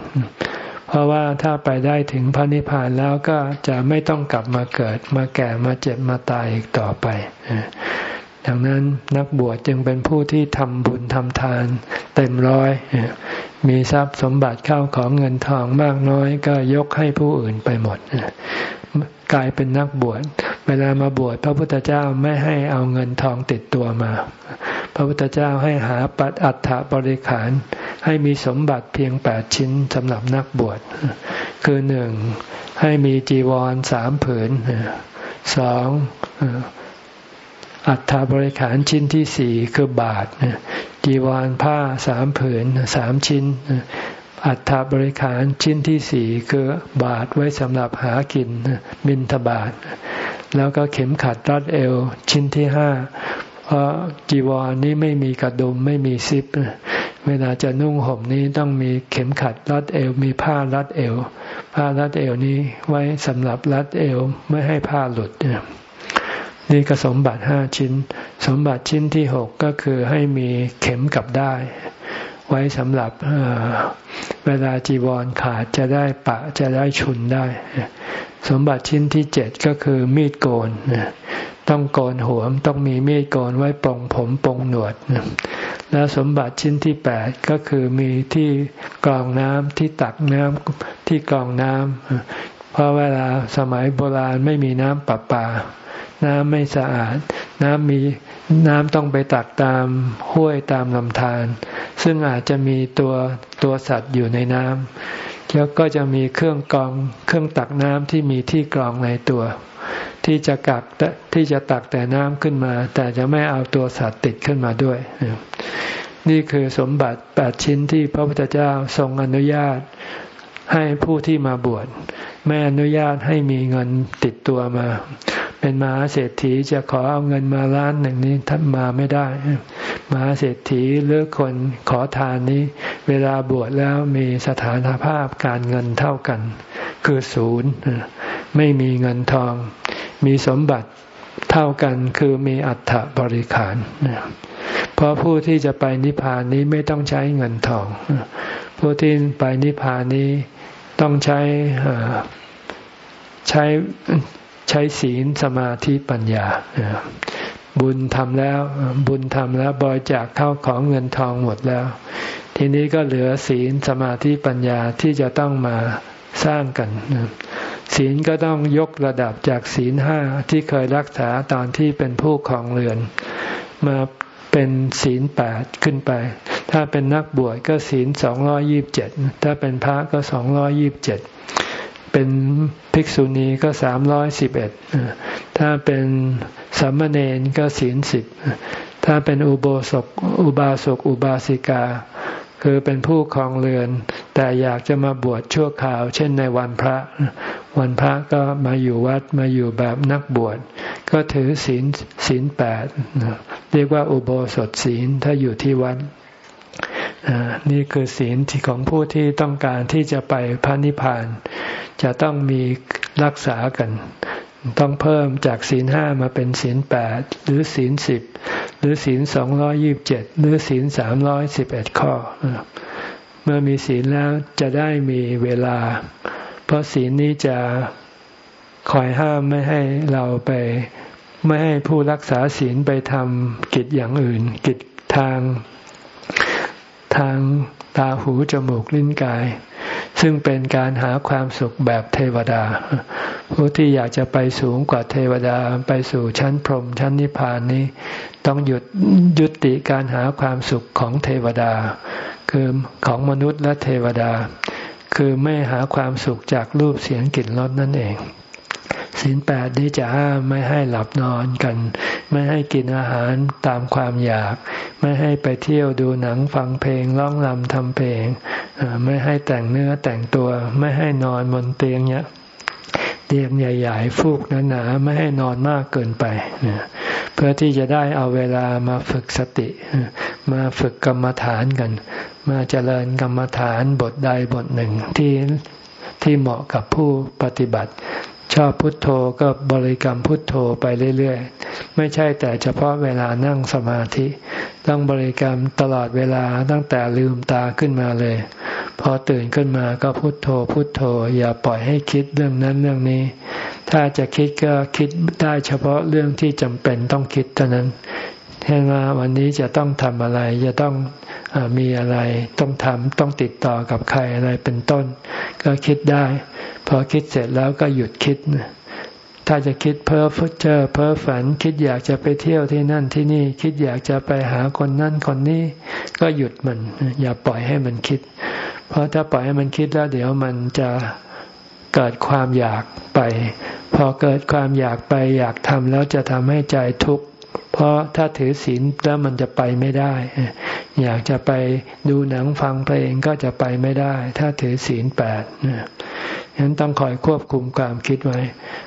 เพราะว่าถ้าไปได้ถึงพระนิพพานแล้วก็จะไม่ต้องกลับมาเกิด มาแก่มาเจ็บมาตายอีกต่อไป ดังนั้นนักบวชจึงเป็นผู้ที่ทำบุญทำทาน เต็มร้อย มีทรัพย์สมบัติเข้าของเงินทองมากน้อยก็ยกให้ผู้อื่นไปหมด กลายเป็นนักบวช เวลามาบวชพระพุทธเจ้าไม่ให้เอาเงินทองติดตัวมา พระพุทธเจ้าให้หาปัดอัฐบริขาร ให้มีสมบัติเพียงแปดชิ้นสำหรับนักบวช คือหนึ่งให้มีจีวรสามผืนสองอัฐบริขารชิ้นที่สี่คือบาทจีวรผ้าสามผืนสามชิ้น อัฐบริขารชิ้นที่สี่คือบาทไว้สำหรับหากินบินทบาท แล้วก็เข็มขัดรัดเอวชิ้นที่ห้าเพราะจีวรนี้ไม่มีกระดุมไม่มีซิป เวลาจะนุ่งห่มนี้ต้องมีเข็มขัดรัดเอว มีผ้ารัดเอว ผ้ารัดเอวนี้ไว้สำหรับรัดเอวไม่ให้ผ้าหลุดนี่ก็สมบัติห้าชิ้น สมบัติชิ้นที่หกก็คือให้มีเข็มกับได้ ไว้สำหรับเวลาจีวรขาดจะได้ปะจะได้ชุนได้ สมบัติชิ้นที่เจ็ดก็คือมีดโกนต้องโกนหัวต้องมีมีดโกนไว้ปองผมปองหนวดและสมบัติชิ้นที่แปดก็คือมีที่กรองน้ำที่ตักน้ำที่กรองน้ำเพราะเวลาสมัยโบราณไม่มีน้ำประปา น้ำไม่สะอาด น้ำมีน้ำต้องไปตักตามห้วยตามลำธาร ซึ่งอาจจะมีตัวตัวสัตว์อยู่ในน้ำแล้วก็จะมีเครื่องกรองเครื่องตักน้ำที่มีที่กรองในตัว ที่จะกักที่จะตักแต่น้ำขึ้นมา แต่จะไม่เอาตัวสัตว์ติดขึ้นมาด้วย นี่คือสมบัติแปดชิ้นที่พระพุทธเจ้าทรงอนุญาตให้ผู้ที่มาบวชไม่อนุญาตให้มีเงินติดตัวมา เป็นมหาเศรษฐีจะขอเอาเงินมาล้านหนึ่งนี้ท่านมาไม่ได้ มหาเศรษฐีหรือคนขอทานนี้ เวลาบวชแล้วมีสถานภาพการเงินเท่ากัน คือศูนย์ไม่มีเงินทอง มีสมบัติเท่ากันคือมีอัฐบริขารเพราะผู้ที่จะไปนิพพานนี้ไม่ต้องใช้เงินทอง ผู้ที่ไปนิพพานนี้ต้องใช้ใช้ ใช้ศีลสมาธิปัญญา บุญทำแล้วบุญทำแล้วบริจาคเข้าของเงินทองหมดแล้ว ทีนี้ก็เหลือศีลสมาธิปัญญาที่จะต้องมาสร้างกันศีลก็ต้องยกระดับจากศีลห้าที่เคยรักษาตอนที่เป็นผู้ครองเรือน มาเป็นศีลแปดขึ้นไป ถ้าเป็นนักบวชก็ศีลสองร้อยิบเจ็ดถ้าเป็นพระก็สองร้อยิบเจ็ด เป็นภิกษุณีก็สามร้อยสิบเอ็ดถ้าเป็นสามเณรก็ศีลสิบถ้าเป็นอุโบสกอุบาสกอุบาสิกา คือเป็นผู้ครองเรือน แต่อยากจะมาบวชชั่วคราว เช่นในวันพระ วันพระก็มาอยู่วัดมาอยู่แบบนักบวช ก็ถือศีลศีลแปดเรียกว่าอุโบสถศีลถ้าอยู่ที่วัด นี่คือศีลที่ของผู้ที่ต้องการที่จะไปพระนิพพาน จะต้องมีรักษากัน ต้องเพิ่มจากศีลห้ามาเป็นศีลแปดหรือศีลสิบหรือศีลสองร้อยิบเจ็ดหรือศีลสามร้อยสิบเอ็ดข้อ เมื่อมีศีลแล้วจะได้มีเวลา เพราะศีลนี้จะคอยห้ามไม่ให้เราไปไม่ให้ผู้รักษาศีลไปทำกิจอย่างอื่น กิจทาง ทางตาหูจมูกลิ้นกาย ซึ่งเป็นการหาความสุขแบบเทวดา ผู้ที่อยากจะไปสูงกว่าเทวดาไปสู่ชั้นพรหมชั้นนิพพานนี้ ต้องหยุดยุติการหาความสุขของเทวดา คือของมนุษย์และเทวดา คือไม่หาความสุขจากรูปเสียงกลิ่นรสนั่นเอง ศีลแปดนี้จะห้ามไม่ให้หลับนอนกัน ไม่ให้กินอาหารตามความอยาก ไม่ให้ไปเที่ยวดูหนังฟังเพลงร้องรำทำเพลง ไม่ให้แต่งเนื้อแต่งตัว ไม่ให้นอนบนเตียงเนี้ยเตียงใหญ่ ๆ ฟูกหนาๆไม่ให้นอนมากเกินไปเพื่อที่จะได้เอาเวลามาฝึกสติ มาฝึกกรรมฐานกัน มาเจริญกรรมฐานบทใดบทหนึ่งที่ที่เหมาะกับผู้ปฏิบัติ ชอบพุทโธก็บริกรรมพุทโธไปเรื่อยๆ ไม่ใช่แต่เฉพาะเวลานั่งสมาธิ ต้องบริกรรมตลอดเวลาตั้งแต่ลืมตาขึ้นมาเลย พอตื่นขึ้นมาก็พุทโธพุทโธ อย่าปล่อยให้คิดเรื่องนั้นเรื่องนี้ ถ้าจะคิดก็คิดได้เฉพาะเรื่องที่จำเป็นต้องคิดเท่านั้น เช่นว่าวันนี้จะต้องทำอะไร จะต้องอมีอะไร ต้องทำต้องติดต่อกับใครอะไรเป็นต้น ก็คิดได้ พอคิดเสร็จแล้วก็หยุดคิด ถ้าจะคิดเพ้อฟุเจอเพ้อฝัน คิดอยากจะไปเที่ยวที่นั่นที่นี่ คิดอยากจะไปหาคนนั่นคนนี้ ก็หยุดมัน อย่าปล่อยให้มันคิด เพราะถ้าปล่อยให้มันคิดแล้ว เดี๋ยวมันจะเกิดความอยากไป พอเกิดความอยากไปอยากทำแล้วจะทำให้ใจทุกข์ เพราะถ้าถือศีลแล้วมันจะไปไม่ได้ อยากจะไปดูหนังฟังเพลงก็จะไปไม่ได้ ถ้าถือศีลแปดฉะนั้นต้องคอยควบคุมความคิดไว้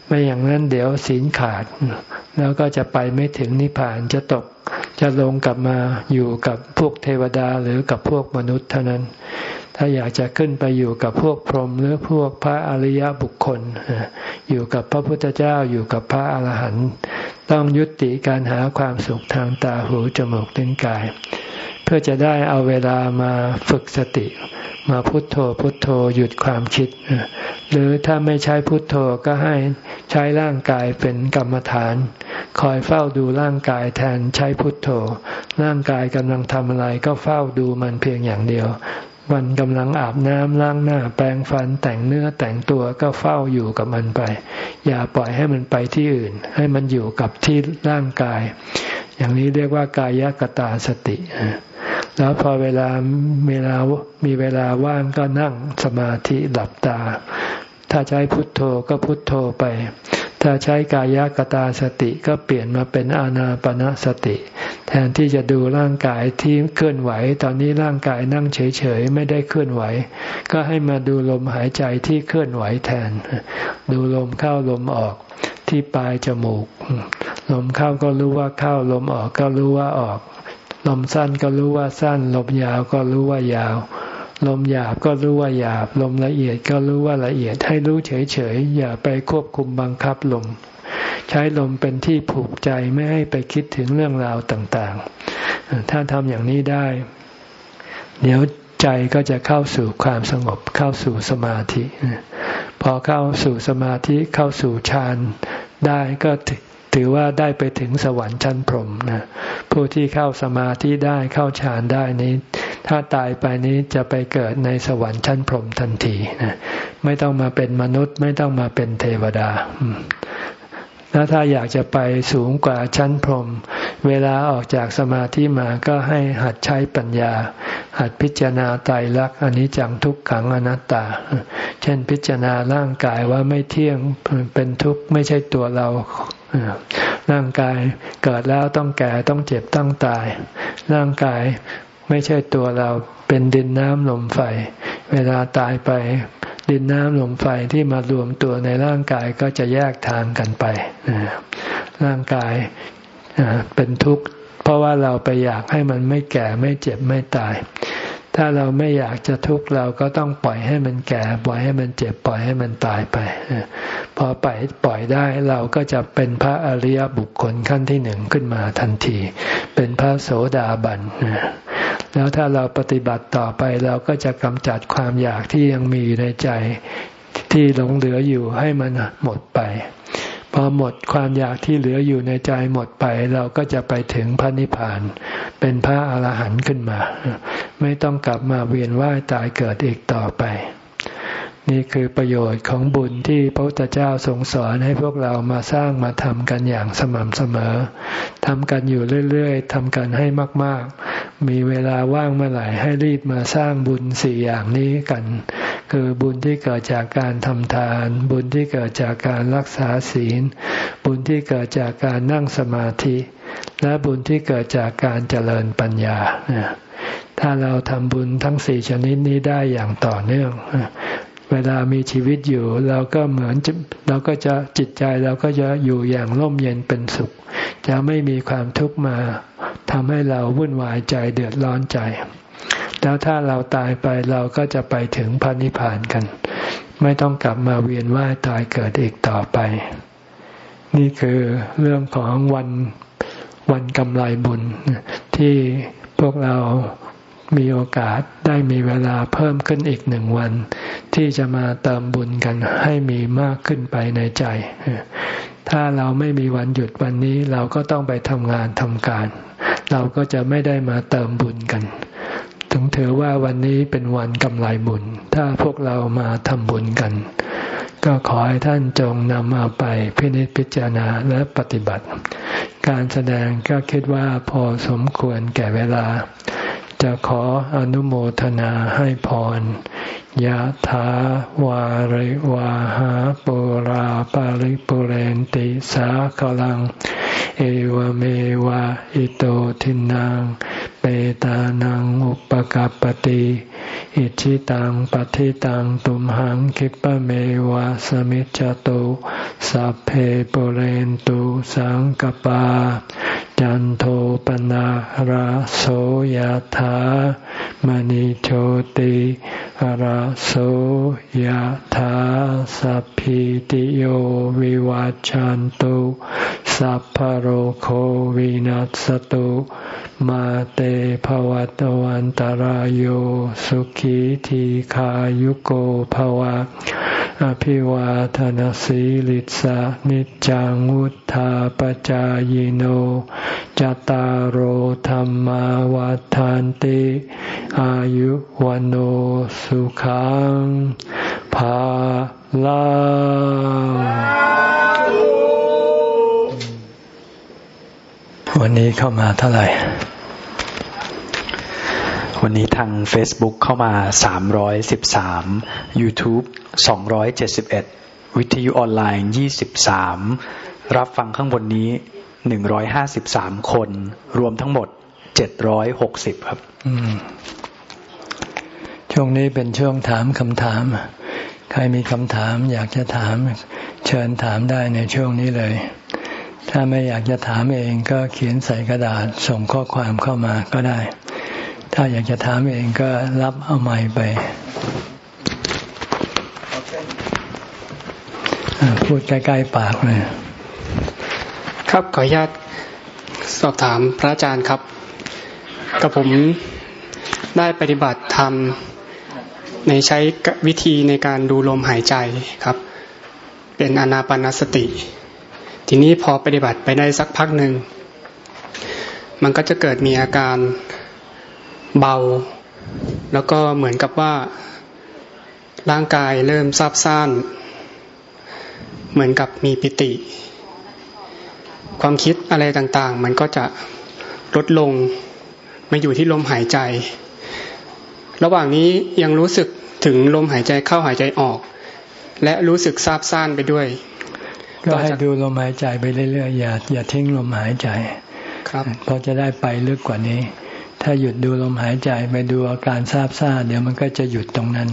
ไม่อย่างนั้นเดี๋ยวศีลขาด แล้วก็จะไปไม่ถึงนิพพานจะตกจะลงกลับมาอยู่กับพวกเทวดาหรือกับพวกมนุษย์เท่านั้น ถ้าอยากจะขึ้นไปอยู่กับพวกพรหมหรือพวกพระอริยบุคคล อยู่กับพระพุทธเจ้าอยู่กับพระอรหันต์ ต้องยุติการหาความสุขทางตาหูจมูกลิ้นกาย เพื่อจะได้เอาเวลามาฝึกสติ มาพุทโธพุทโธหยุดความคิด หรือถ้าไม่ใช้พุทโธก็ให้ใช้ร่างกายเป็นกรรมฐาน คอยเฝ้าดูร่างกายแทนใช้พุทโธ ร่างกายกำลังทำอะไรก็เฝ้าดูมันเพียงอย่างเดียว มันกำลังอาบน้ำล้างหน้า แปรงฟันแต่งเนื้อแต่งตัวก็เฝ้าอยู่กับมันไป อย่าปล่อยให้มันไปที่อื่น ให้มันอยู่กับที่ร่างกาย อย่างนี้เรียกว่ากายกตาสติ แล้วพอเวลาเวลามีเวลาว่างก็นั่งสมาธิหลับตา ถ้าใช้พุทโธก็พุทโธไป ถ้าใช้กายกตาสติก็เปลี่ยนมาเป็นอานาปนาสติ แทนที่จะดูร่างกายที่เคลื่อนไหว ตอนนี้ร่างกายนั่งเฉยๆไม่ได้เคลื่อนไหว ก็ให้มาดูลมหายใจที่เคลื่อนไหวแทน ดูลมเข้าลมออกที่ปลายจมูก ลมเข้าก็รู้ว่าเข้าลมออกก็รู้ว่าออก ลมสั้นก็รู้ว่าสั้น ลมยาวก็รู้ว่ายาว ลมหยาบก็รู้ว่าหยาบ ลมละเอียดก็รู้ว่าละเอียด ให้รู้เฉยๆ อย่าไปควบคุมบังคับลม ใช้ลมเป็นที่ผูกใจไม่ให้ไปคิดถึงเรื่องราวต่างๆ ถ้าทำอย่างนี้ได้ เดี๋ยวใจก็จะเข้าสู่ความสงบเข้าสู่สมาธิ พอเข้าสู่สมาธิเข้าสู่ฌานได้ก็ ถือว่าได้ไปถึงสวรรค์ชั้นพรหมนะผู้ที่เข้าสมาธิได้เข้าฌานได้นี้ ถ้าตายไปนี้จะไปเกิดในสวรรค์ชั้นพรหมทันทีนะไม่ต้องมาเป็นมนุษย์ไม่ต้องมาเป็นเทวดา แล้วถ้าอยากจะไปสูงกว่าชั้นพรหมเวลาออกจากสมาธิมาก็ให้หัดใช้ปัญญา หัดพิจารณาตายรักอนิจจังทุกขังอนัตตา เช่นพิจารณาร่างกายว่าไม่เที่ยงเป็นทุกข์ไม่ใช่ตัวเราร่างกายเกิดแล้วต้องแก่ต้องเจ็บต้องตาย ร่างกายไม่ใช่ตัวเรา เป็นดินน้ำลมไฟ เวลาตายไป ดินน้ำลมไฟที่มารวมตัวในร่างกายก็จะแยกทางกันไป ร่างกายเป็นทุกข์ เพราะว่าเราไปอยากให้มันไม่แก่ไม่เจ็บไม่ตาย ถ้าเราไม่อยากจะทุกข์เราก็ต้องปล่อยให้มันแก่ ปล่อยให้มันเจ็บ ปล่อยให้มันตายไป พอปล่อยปล่อยได้เราก็จะเป็นพระอริยบุคคลขั้นที่หนึ่งขึ้นมาทันที เป็นพระโสดาบันแล้วถ้าเราปฏิบัติต่อไปเราก็จะกำจัดความอยากที่ยังมีในใจที่หลงเหลืออยู่ให้มันหมดไป พอหมดความอยากที่เหลืออยู่ในใจหมดไป เราก็จะไปถึงพระนิพพาน เป็นพระอรหันต์ขึ้นมา ไม่ต้องกลับมาเวียนว่ายตายเกิดอีกต่อไป นี่คือประโยชน์ของบุญที่พระพุทธเจ้าทรงสอนให้พวกเรามาสร้างมาทำกันอย่างสม่ำเสมอทำกันอยู่เรื่อยๆทำกันให้มาก ๆ มีเวลาว่างเมื่อไหร่ให้รีบมาสร้างบุญสี่อย่างนี้กัน คือบุญที่เกิดจากการทำทาน บุญที่เกิดจากการรักษาศีล บุญที่เกิดจากการนั่งสมาธิ และบุญที่เกิดจากการเจริญปัญญา ถ้าเราทำบุญทั้งสี่ชนิดนี้ได้อย่างต่อเนื่อง เวลามีชีวิตอยู่ เราก็เหมือนเราก็จะจิตใจเราก็จะอยู่อย่างร่มเย็นเป็นสุข จะไม่มีความทุกข์มาทำให้เราวุ่นวายใจเดือดร้อนใจ แล้วถ้าเราตายไปเราก็จะไปถึงพระนิพพานกัน ไม่ต้องกลับมาเวียนว่ายตายเกิดอีกต่อไป นี่คือเรื่องของวันวันกำไรบุญ ที่พวกเรามีโอกาสได้มีเวลาเพิ่มขึ้นอีกหนึ่งวัน ที่จะมาเติมบุญกันให้มีมากขึ้นไปในใจ ถ้าเราไม่มีวันหยุดวันนี้เราก็ต้องไปทำงานทำการ เราก็จะไม่ได้มาเติมบุญกัน ถึงถือว่าวันนี้เป็นวันกำไรบุญ ถ้าพวกเรามาทำบุญกัน ก็ขอให้ท่านจงนำเอาไปพินิจพิจารณาและปฏิบัติ การแสดงก็คิดว่าพอสมควรแก่เวลา จะขออนุโมทนาให้พร ยะถาวาริวาหาปุราปาริปุเรนติสาขลัง เอวเมวะอิโตทินังเปตานังอุปกัปติอิชิตังปฏิตังตุมหังคิปะเมวะสมิจจตุสัพเพปุเรนตุสังกปา จันโทปนะราโสยธามณิโชติราโสยธาสัพพิติโยวิวัจจันตุสัพพโรโควินัสตุ มาเตภวัตวันตารโยสุขีทีขายุโกภวะ อภิวาทนสีลิสานิจังวุธาปจายโนจตารโหธรรมวาทานติ อายุวันโอสุขังภาลา วันนี้เข้ามาเท่าไหร่ วันนี้ทาง Facebook เข้ามา 313 YouTube 271 วิทยุออนไลน์ 23 รับฟังข้างบนนี้ 153 คน รวมทั้งหมด 760 ครับช่วงนี้เป็นช่วงถามคำถาม ใครมีคำถามอยากจะถาม เชิญถามได้ในช่วงนี้เลย ถ้าไม่อยากจะถามเองก็เขียนใส่กระดาษส่งข้อความเข้ามาก็ได้ ถ้าอยากจะถามเองก็รับเอาไม้ไปพูดใกล้ๆปากเลยครับขออนุญาตสอบถามพระอาจารย์ครับกับผมได้ปฏิบัติธรรมในใช้วิธีในการดูลมหายใจครับ เป็นอนาปนสติ ทีนี้พอปฏิบัติไปได้สักพักหนึ่ง มันก็จะเกิดมีอาการเบา แล้วก็เหมือนกับว่าร่างกายเริ่มซับซ่าน เหมือนกับมีปิติ ความคิดอะไรต่างๆ มันก็จะลดลงมาอยู่ที่ลมหายใจ ระหว่างนี้ยังรู้สึกถึงลมหายใจเข้าหายใจออก และรู้สึกซาบซ่านไปด้วย ก็ให้ดูลมหายใจไปเรื่อยๆอย่าอย่าทิ้งลมหายใจ ครับเพราะจะได้ไปลึกกว่านี้ ถ้าหยุดดูลมหายใจไปดูอาการซาบซ่านเดี๋ยวมันก็จะหยุดตรงนั้น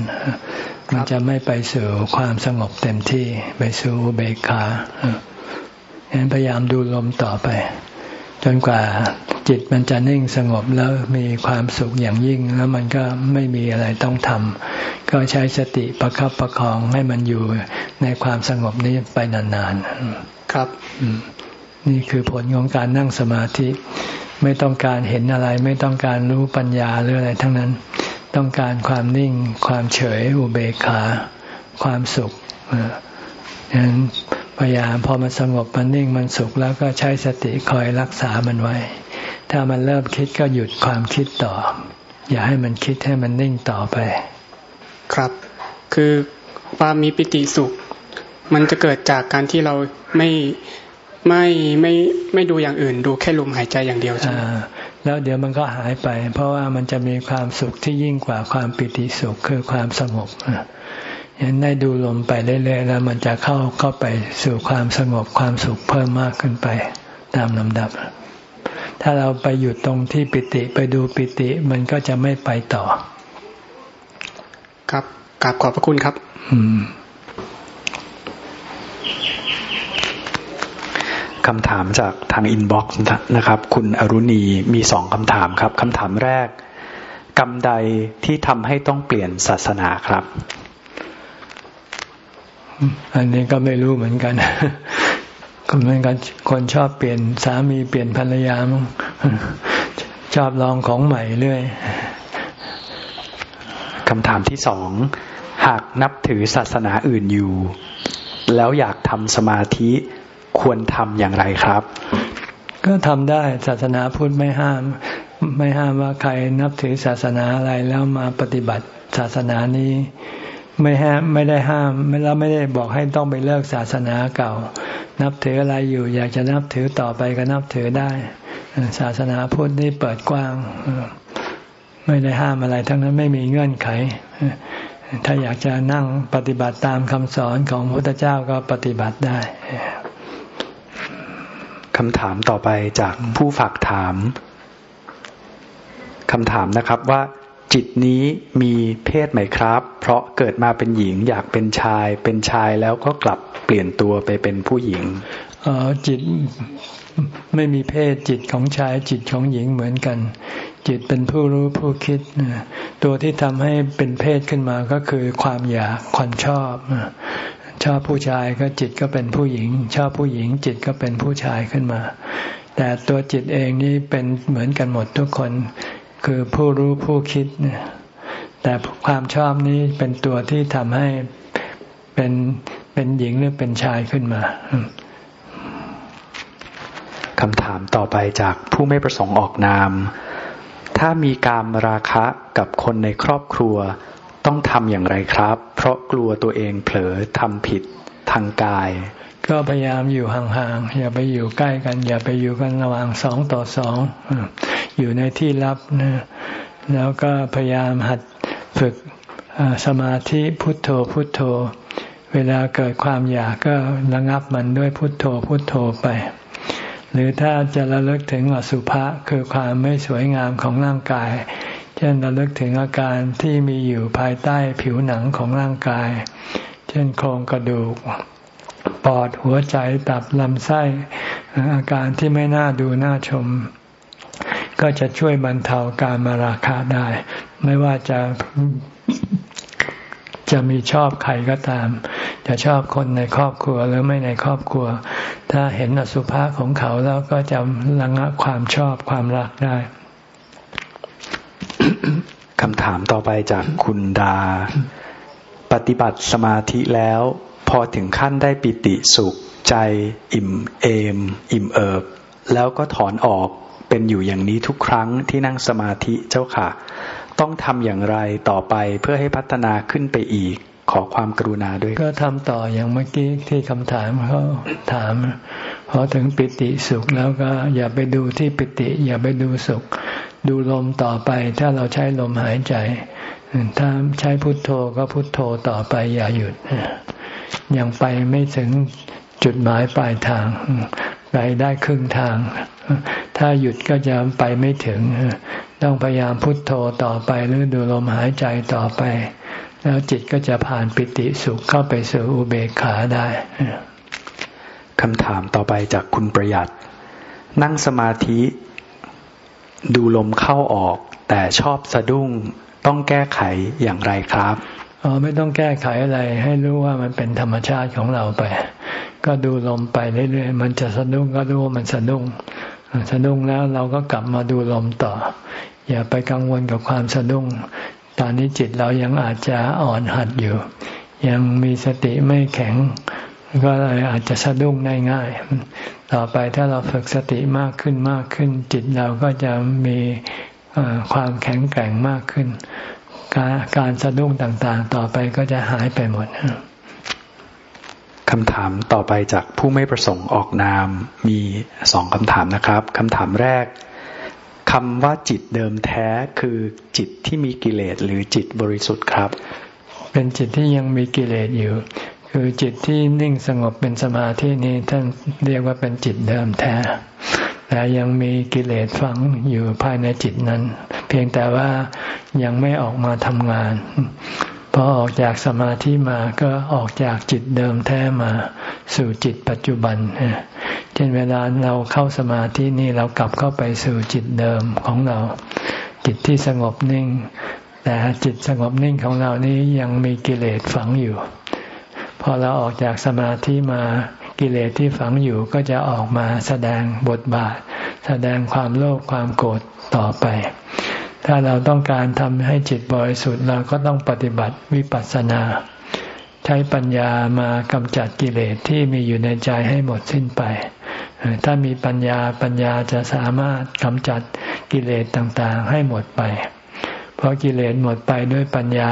มันจะไม่ไปสู่ความสงบเต็มที่ไปสู่เบกขาฉะนั้นพยายามดูลมต่อไป จนกว่าจิตมันจะนิ่งสงบแล้วมีความสุขอย่างยิ่ง แล้วมันก็ไม่มีอะไรต้องทำก็ใช้สติประคับประคองให้มันอยู่ในความสงบนี้ไปนานๆครับนี่คือผลของการนั่งสมาธิ ไม่ต้องการเห็นอะไร ไม่ต้องการรู้ปัญญาหรืออะไรทั้งนั้น ต้องการความนิ่ง ความเฉยอุเบกขา ความสุขดังนั้น พยายามพอมันสงบมันนิ่งมันสุขแล้วก็ใช้สติคอยรักษามันไว้ ถ้ามันเริ่มคิดก็หยุดความคิดต่อ อย่าให้มันคิดให้มันนิ่งต่อไป ครับ คือความมีปิติสุข มันจะเกิดจากการที่เราไม่ไม่ไม่ไม่ดูอย่างอื่น ดูแค่ลมหายใจอย่างเดียวใช่ไหมแล้วเดี๋ยวมันก็หายไป เพราะว่ามันจะมีความสุขที่ยิ่งกว่าความปิติสุขคือความสงบ ยังได้ดูลมไปเรื่อยๆแล้วมันจะเข้าเข้าไปสู่ความสงบความสุขเพิ่มมากขึ้นไป ตามลำดับ ถ้าเราไปหยุดตรงที่ปิติไปดูปิติมันก็จะไม่ไปต่อ ครับกราบขอบพระคุณครับ อืมคำถามจากทางอินบ็อกซ์นะครับ คุณอรุณีมีสองคำถามครับคำถามแรก กรรมใดที่ทำให้ต้องเปลี่ยนศาสนาครับ อันนี้ก็ไม่รู้เหมือนกันคนเหมือนกันคนชอบเปลี่ยนสามีเปลี่ยนภรรยามั้งชอบลองของใหม่เรื่อยคำถามที่สองหากนับถือศาสนาอื่นอยู่ แล้วอยากทำสมาธิควรทำอย่างไรครับ ก็ทำได้ศาสนาพุทธไม่ห้าม ไม่ห้ามว่าใครนับถือศาสนาอะไรแล้วมาปฏิบัติศาสนานี้ ไม่ห้ามไม่ได้ห้ามแล้วไม่ได้บอกให้ต้องไปเลิกศาสนาเก่า นับถืออะไรอยู่ อยากจะนับถือต่อไปก็นับถือได้ศาสนาพุทธนี่เปิดกว้าง ไม่ได้ห้ามอะไร ทั้งนั้นไม่มีเงื่อนไข ถ้าอยากจะนั่งปฏิบัติตามคำสอนของพระพุทธเจ้าก็ปฏิบัติได้คำถามต่อไปจากผู้ฝากถามคำถามนะครับว่า จิตนี้มีเพศไหมครับ เพราะเกิดมาเป็นหญิงอยากเป็นชาย เป็นชายแล้วก็กลับเปลี่ยนตัวไปเป็นผู้หญิงออจิตไม่มีเพศจิตของชายจิตของหญิงเหมือนกัน จิตเป็นผู้รู้ผู้คิด ตัวที่ทำให้เป็นเพศขึ้นมาก็คือความอยากความชอบ ชอบผู้ชายก็จิตก็เป็นผู้หญิง ชอบผู้หญิงจิตก็เป็นผู้ชายขึ้นมา แต่ตัวจิตเองนี่เป็นเหมือนกันหมดทุกคน คือผู้รู้ผู้คิดเนี่ยแต่ความชอบนี้เป็นตัวที่ทำให้เป็นเป็นหญิงหรือเป็นชายขึ้นมาคำถามต่อไปจากผู้ไม่ประสงค์ออกนาม ถ้ามีการราคะกับคนในครอบครัวต้องทำอย่างไรครับ เพราะกลัวตัวเองเผลอทำผิดทางกาย ก็พยายามอยู่ห่างๆอย่าไปอยู่ใกล้กัน อย่าไปอยู่กันระหว่างสองต่อสองอยู่ในที่ลับนะแล้วก็พยายามหัดฝึกสมาธิพุทโธพุทโธ เวลาเกิดความอยากก็ระงับมันด้วยพุทโธพุทโธไป หรือถ้าจะระลึกถึงอสุภะคือความไม่สวยงามของร่างกาย เช่นระลึกถึงอาการที่มีอยู่ภายใต้ผิวหนังของร่างกาย เช่นโครงกระดูก อดหัวใจตับลำไส้อาการที่ไม่น่าดูน่าชม ก็จะช่วยบรรเทาการมาราคาได้ ไม่ว่าจะจะมีชอบใครก็ตาม จะชอบคนในครอบครัวหรือไม่ในครอบครัว ถ้าเห็นอสุภะของเขาแล้วก็จะระงับความชอบความรักได้คำถามต่อไปจากคุณดา ปฏิบัติสมาธิแล้ว พอถึงขั้นได้ปิติสุขใจ อิ่มเอม อิ่มเอิบ แล้วก็ถอนออกเป็นอยู่อย่างนี้ทุกครั้งที่นั่งสมาธิเจ้าค่ะ ต้องทำอย่างไรต่อไปเพื่อให้พัฒนาขึ้นไปอีกขอความกรุณาด้วย ก็ทำต่ออย่างเมื่อกี้ที่คำถามเขาถามพอถึงปิติสุขแล้วก็อย่าไปดูที่ปิติ อย่าไปดูสุข ดูลมต่อไป ถ้าเราใช้ลมหายใจ ถ้าใช้พุทโธก็พุทโธต่อไปอย่าหยุด ยังไปไม่ถึงจุดหมายปลายทาง ไปได้ครึ่งทาง ถ้าหยุดก็จะไปไม่ถึง ต้องพยายามพุทโธต่อไปหรือดูลมหายใจต่อไป แล้วจิตก็จะผ่านปิติสุขเข้าไปสู่อุเบกขาได้คำถามต่อไปจากคุณประหยัด นั่งสมาธิ ดูลมเข้าออก แต่ชอบสะดุ้งต้องแก้ไขอย่างไรครับ อ๋อไม่ต้องแก้ไขอะไร ให้รู้ว่ามันเป็นธรรมชาติของเราไป ก็ดูลมไปเรื่อยๆมันจะสะดุ้งก็รู้ว่ามันสะดุ้งสะดุ้งแล้วเราก็กลับมาดูลมต่อ อย่าไปกังวลกับความสะดุ้ง ตอนนี้จิตเรายังอาจจะอ่อนหัดอยู่ ยังมีสติไม่แข็ง ก็เลยอาจจะสะดุ้งได้ง่าย ต่อไปถ้าเราฝึกสติมากขึ้นมากขึ้น จิตเราก็จะมีความแข็งแกร่งมากขึ้น การการสะดุ้งต่างๆ ต่อไปก็จะหายไปหมดคำถามต่อไปจากผู้ไม่ประสงค์ออกนามมีสองคำถามนะครับคำถามแรกคำว่าจิตเดิมแท้คือจิตที่มีกิเลสหรือจิตบริสุทธิ์ครับ เป็นจิตที่ยังมีกิเลสอยู่ คือจิตที่นิ่งสงบเป็นสมาธินี้ท่านเรียกว่าเป็นจิตเดิมแท้ แต่ยังมีกิเลสฝังอยู่ภายในจิตนั้น เพียงแต่ว่ายังไม่ออกมาทำงานพอออกจากสมาธิมาก็ออกจากจิตเดิมแท้มาสู่จิตปัจจุบันเช่นเวลาเราเข้าสมาธินี่เรากลับเข้าไปสู่จิตเดิมของเรา จิตที่สงบนิ่ง แต่จิตสงบนิ่งของเรานี้ยังมีกิเลสฝังอยู่ พอเราออกจากสมาธิมา กิเลสที่ฝังอยู่ก็จะออกมาแสดงบทบาท แสดงความโลภความโกรธต่อไป ถ้าเราต้องการทำให้จิตบริสุทธิ์เราก็ต้องปฏิบัติวิปัสสนา ใช้ปัญญามากำจัดกิเลสที่มีอยู่ในใจให้หมดสิ้นไป ถ้ามีปัญญาปัญญาจะสามารถกำจัดกิเลสต่างๆ ให้หมดไป เพราะกิเลสหมดไปด้วยปัญญา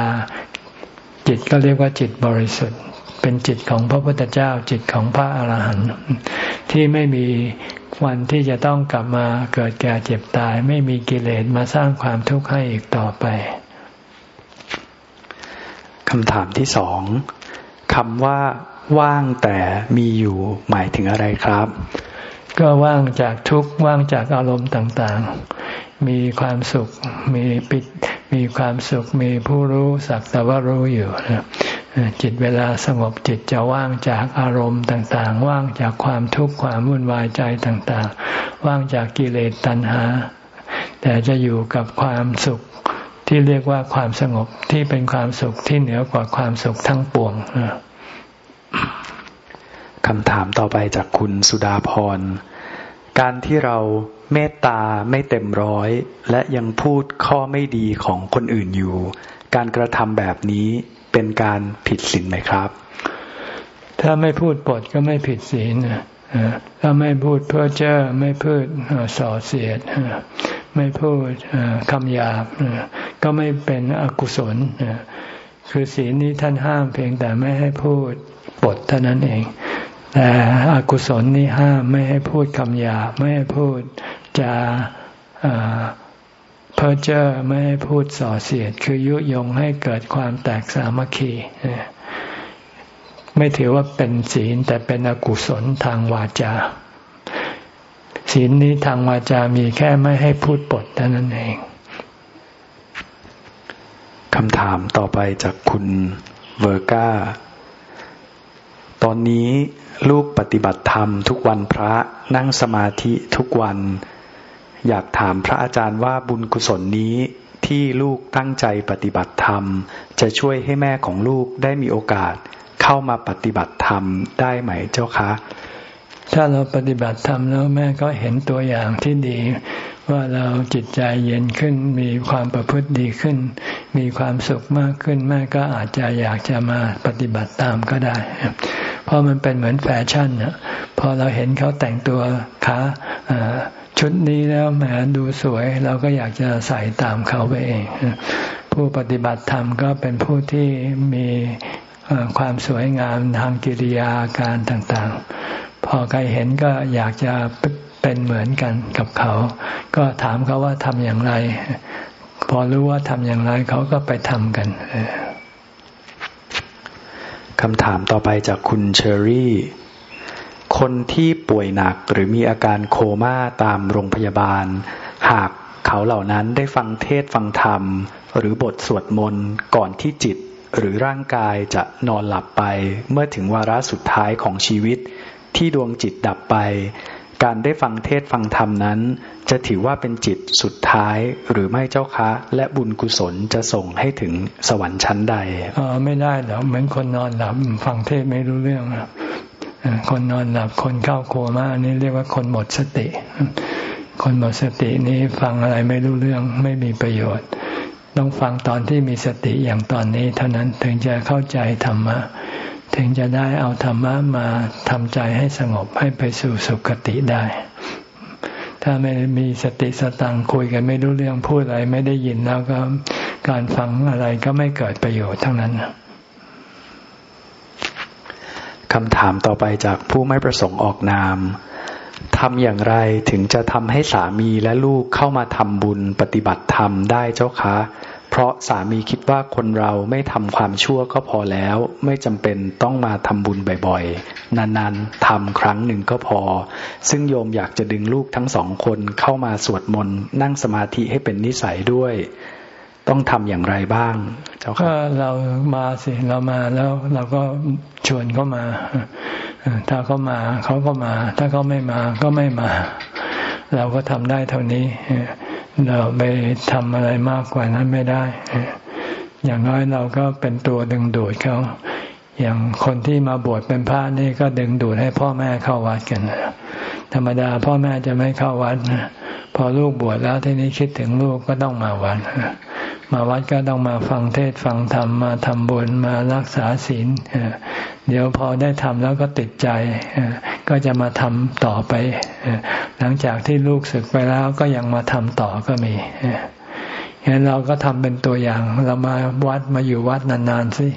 จิตก็เรียกว่าจิตบริสุทธิ์ เป็นจิตของพระพุทธเจ้าจิตของพระอาหารหันต์ที่ไม่มีวันที่จะต้องกลับมาเกิดแก่เจ็บตาย ไม่มีกิเลสมาสร้างความทุกข์ให้อีกต่อไปคำถามที่สองคำว่าว่างแต่มีอยู่หมายถึงอะไรครับ ก็ว่างจากทุกข์ว่างจากอารมณ์ต่างๆ มีความสุข มีปิดมีความสุข มีผู้รู้สักแต่ว่ารู้อยู่จิตเวลาสงบจิตจะว่างจากอารมณ์ต่างๆ ว่างจากความทุกข์ความวุ่นวายใจต่างๆ ว่างจากกิเลสตัณหา แต่จะอยู่กับความสุขที่เรียกว่าความสงบที่เป็นความสุขที่เหนือกว่าความสุขทั้งปวงคำถามต่อไปจากคุณสุดาพรการที่เรา เมตตาไม่เต็มร้อย และยังพูดข้อไม่ดีของคนอื่นอยู่ การกระทำแบบนี้เป็นการผิดศีลไหมครับ ถ้าไม่พูดปดก็ไม่ผิดศีลถ้าไม่พูดเพื่อเจ้อไม่พูดส่อเสียดไม่พูดคำหยาบก็ไม่เป็นอกุศลคือศีลนี้ท่านห้ามเพียงแต่ไม่ให้พูดปดเท่านั้นเองแต่อกุศลนี่ห้ามไม่ให้พูดคำหยาบไม่ให้พูด จะเพ้อเจ้อไม่ให้พูดส่อเสียด คือยุยงให้เกิดความแตกสามัคคีไม่ถือว่าเป็นศีลแต่เป็นอกุศลทางวาจา ศีลนี้ทางวาจามีแค่ไม่ให้พูดปดเท่านั้นเองคำถามต่อไปจากคุณเวอร์ก้าตอนนี้ลูกปฏิบัติธรรมทุกวันพระนั่งสมาธิทุกวัน อยากถามพระอาจารย์ว่าบุญกุศลนี้ที่ลูกตั้งใจปฏิบัติธรรม จะช่วยให้แม่ของลูกได้มีโอกาสเข้ามาปฏิบัติธรรมได้ไหมเจ้าคะ ถ้าเราปฏิบัติธรรมแล้วแม่ก็เห็นตัวอย่างที่ดี ว่าเราจิตใจเย็นขึ้นมีความประพฤติดีขึ้น มีความสุขมากขึ้น แม่ก็อาจจะอยากจะมาปฏิบัติตามก็ได้เพราะมันเป็นเหมือนแฟชั่นนะพอเราเห็นเขาแต่งตัวขา ชุดนี้แล้วแหมดูสวย เราก็อยากจะใส่ตามเขาไปเอง ผู้ปฏิบัติธรรมก็เป็นผู้ที่มีความสวยงามทางกิริยาการต่างๆ พอใครเห็นก็อยากจะเป็นเหมือนกันกับเขา ก็ถามเขาว่าทำอย่างไร พอรู้ว่าทำอย่างไรเขาก็ไปทำกันคำถามต่อไปจากคุณเชอรี่ คนที่ป่วยหนักหรือมีอาการโคม่าตามโรงพยาบาล หากเขาเหล่านั้นได้ฟังเทศฟังธรรม หรือบทสวดมนต์ก่อนที่จิตหรือร่างกายจะนอนหลับไป เมื่อถึงวาระสุดท้ายของชีวิต ที่ดวงจิตดับไป การได้ฟังเทศฟังธรรมนั้น จะถือว่าเป็นจิตสุดท้ายหรือไม่เจ้าคะ และบุญกุศลจะส่งให้ถึงสวรรค์ชั้นใดอ๋อไม่ได้หรอกเหมือนคนนอนหลับฟังเทศไม่รู้เรื่อง คนนอนหลับคนเข้าโคม่านี่เรียกว่าคนหมดสติ คนหมดสตินี้ฟังอะไรไม่รู้เรื่องไม่มีประโยชน์ ต้องฟังตอนที่มีสติอย่างตอนนี้ เท่านั้นถึงจะเข้าใจธรรมะ ถึงจะได้เอาธรรมะมาทำใจให้สงบให้ไปสู่สุคติได้ ถ้าไม่มีสติสตังคุยกันไม่รู้เรื่องพูดอะไรไม่ได้ยินแล้วก็การฟังอะไรก็ไม่เกิดประโยชน์ทั้งนั้น คำถามต่อไปจากผู้ไม่ประสงค์ออกนามทำอย่างไรถึงจะทำให้สามีและลูกเข้ามาทำบุญปฏิบัติธรรมได้เจ้าคะ เพราะสามีคิดว่าคนเราไม่ทำความชั่วก็พอแล้ว ไม่จำเป็นต้องมาทำบุญบ่อยๆ นานๆทำครั้งหนึ่งก็พอ ซึ่งโยมอยากจะดึงลูกทั้งสองคนเข้ามาสวดมนต์นั่งสมาธิให้เป็นนิสัยด้วย ต้องทำอย่างไรบ้าง เจ้าค่ะก็เรามาสิเรามาแล้วเราก็ชวนเขามา ถ้าเขามาเขาก็มา ถ้าเขาไม่มาก็ไม่มา เราก็ทำได้เท่านี้ เราไปทำอะไรมากกว่านั้นไม่ได้ อย่างน้อยเราก็เป็นตัวดึงดูดเขาอย่างคนที่มาบวชเป็นพระนี่ก็ดึงดูดให้พ่อแม่เข้าวัดกันธรรมดาพ่อแม่จะไม่เข้าวัดพอลูกบวชแล้วทีนี้คิดถึงลูกก็ต้องมาวัด มาวัดก็ต้องมาฟังเทศฟังธรรมมาทำบุญมารักษาศีลเดี๋ยวพอได้ทำแล้วก็ติดใจก็จะมาทำต่อไป หลังจากที่ลูกศึกไปแล้วก็ยังมาทำต่อก็มีเห็นเราก็ทำเป็นตัวอย่าง เรามาวัดมาอยู่วัดนานๆสิ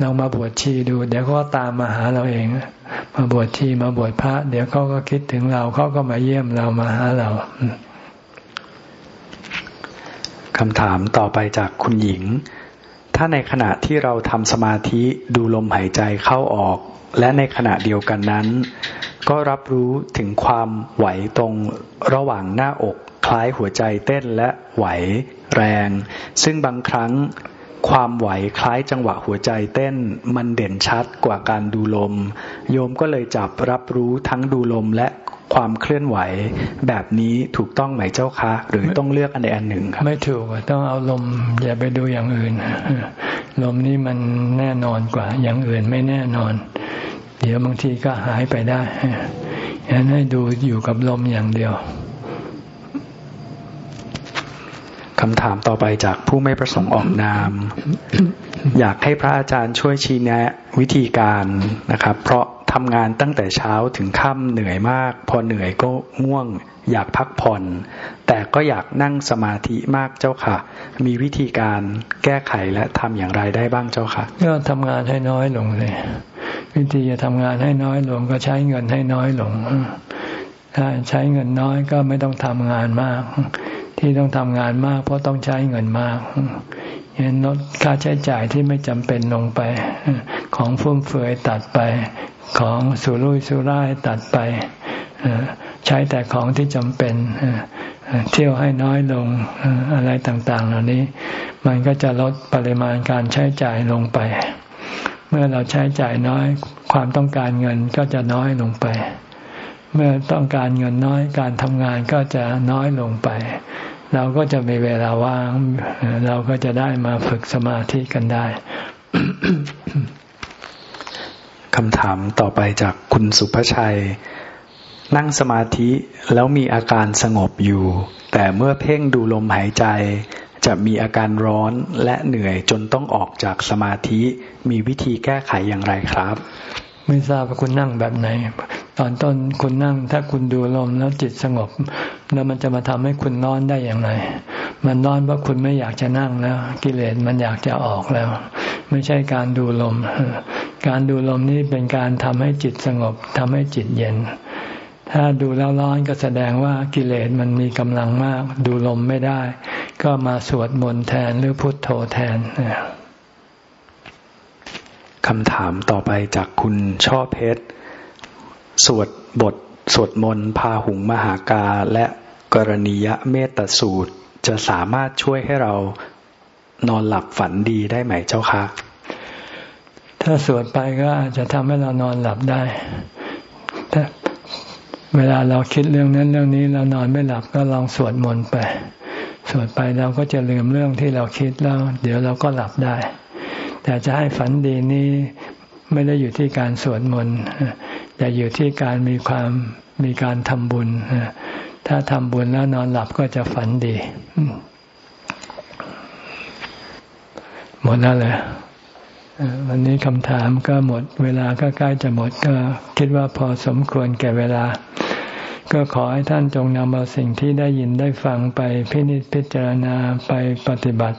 เรามาบวชชีดู เดี๋ยวก็ตามมาหาเราเอง มาบวชชีมาบวชพระ เดี๋ยวเขาก็คิดถึงเราเขาก็มาเยี่ยมเรามาหาเรา คำถามต่อไปจากคุณหญิง ถ้าในขณะที่เราทำสมาธิดูลมหายใจเข้าออก และในขณะเดียวกันนั้น ก็รับรู้ถึงความไหวตรงระหว่างหน้าอกคล้ายหัวใจเต้นและไหวแรง ซึ่งบางครั้งความไหวคล้ายจังหวะหัวใจเต้นมันเด่นชัดกว่าการดูลม โยมก็เลยจับรับรู้ทั้งดูลมและ ความเคลื่อนไหว แบบนี้ถูกต้องไหมเจ้าคะ หรือต้องเลือกอันใดอันหนึ่งครับไม่ถูกต้องเอาลมอย่าไปดูอย่างอื่น ลมนี่มันแน่นอนกว่า อย่างอื่นไม่แน่นอน เดี๋ยวบางทีก็หายไปได้ฉะนั้นให้ดูอยู่กับลมอย่างเดียวคำถามต่อไปจากผู้ไม่ประสงค์ออกนาม อยากให้พระอาจารย์ช่วยชี้แนะวิธีการนะครับ เพราะ ทำงานตั้งแต่เช้าถึงค่ำเหนื่อยมาก พอเหนื่อยก็ง่วง อยากพักผ่อน แต่ก็อยากนั่งสมาธิมากเจ้าค่ะ มีวิธีการแก้ไขและทำอย่างไรได้บ้างเจ้าค่ะก็ทำงานให้น้อยลงเลย วิธีจะทำงานให้น้อยลงก็ใช้เงินให้น้อยลง ถ้าใช้เงินน้อยก็ไม่ต้องทำงานมาก ที่ต้องทำงานมาก เพราะต้องใช้เงินมาก เห็นลดค่าใช้จ่ายที่ไม่จำเป็นลงไป ของฟุ่มเฟือยตัดไป ของสุรุ่ยสุร่ายตัดไป ใช้แต่ของที่จำเป็น เที่ยวให้น้อยลงอะไรต่าง ๆ เหล่านี้ มันก็จะลดปริมาณการใช้จ่ายลงไป เมื่อเราใช้จ่ายน้อย ความต้องการเงินก็จะน้อยลงไป เมื่อต้องการเงินน้อย การทำงานก็จะน้อยลงไป เราก็จะมีเวลาว่าง เราก็จะได้มาฝึกสมาธิกันได้คำถามต่อไปจากคุณสุภชัย นั่งสมาธิแล้วมีอาการสงบอยู่ แต่เมื่อเพ่งดูลมหายใจ จะมีอาการร้อนและเหนื่อยจนต้องออกจากสมาธิ มีวิธีแก้ไขอย่างไรครับ ไม่ทราบว่าคุณนั่งแบบไหน ตอนต้นคุณนั่ง ถ้าคุณดูลมแล้วจิตสงบ แล้วมันจะมาทำให้คุณนอนได้อย่างไร มันนอนเพราะคุณไม่อยากจะนั่งแล้ว กิเลสมันอยากจะออกแล้ว ไม่ใช่การดูลม การดูลมนี้เป็นการทำให้จิตสงบทำให้จิตเย็น ถ้าดูแล้วร้อนก็แสดงว่ากิเลสมันมีกำลังมาก ดูลมไม่ได้ ก็มาสวดมนต์แทนหรือพุทโธแทน คำถามต่อไปจากคุณช่อเพชร สวดบท สวดมนต์พาหุงมหากาและกรณียเมตสูตร จะสามารถช่วยให้เรานอนหลับฝันดีได้ไหมเจ้าคะ ถ้าสวดไปก็อาจจะทำให้เรานอนหลับได้ถ้าเวลาเราคิดเรื่องนั้นเรื่องนี้เรานอนไม่หลับก็ลองสวดมนต์ไป สวดไปเราก็จะลืมเรื่องที่เราคิดแล้ว เดี๋ยวเราก็หลับได้ แต่จะให้ฝันดีนี้ไม่ได้อยู่ที่การสวดมนต์แต่อยู่ที่การมีความมีการทำบุญ ถ้าทำบุญแล้วนอนหลับก็จะฝันดี หมดแล้วเลยวันนี้คำถามก็หมดเวลาก็ใกล้จะหมดก็คิดว่าพอสมควรแก่เวลา ก็ขอให้ท่านจงนำเอาสิ่งที่ได้ยินได้ฟังไปพินิจพิจารณาไปปฏิบัติ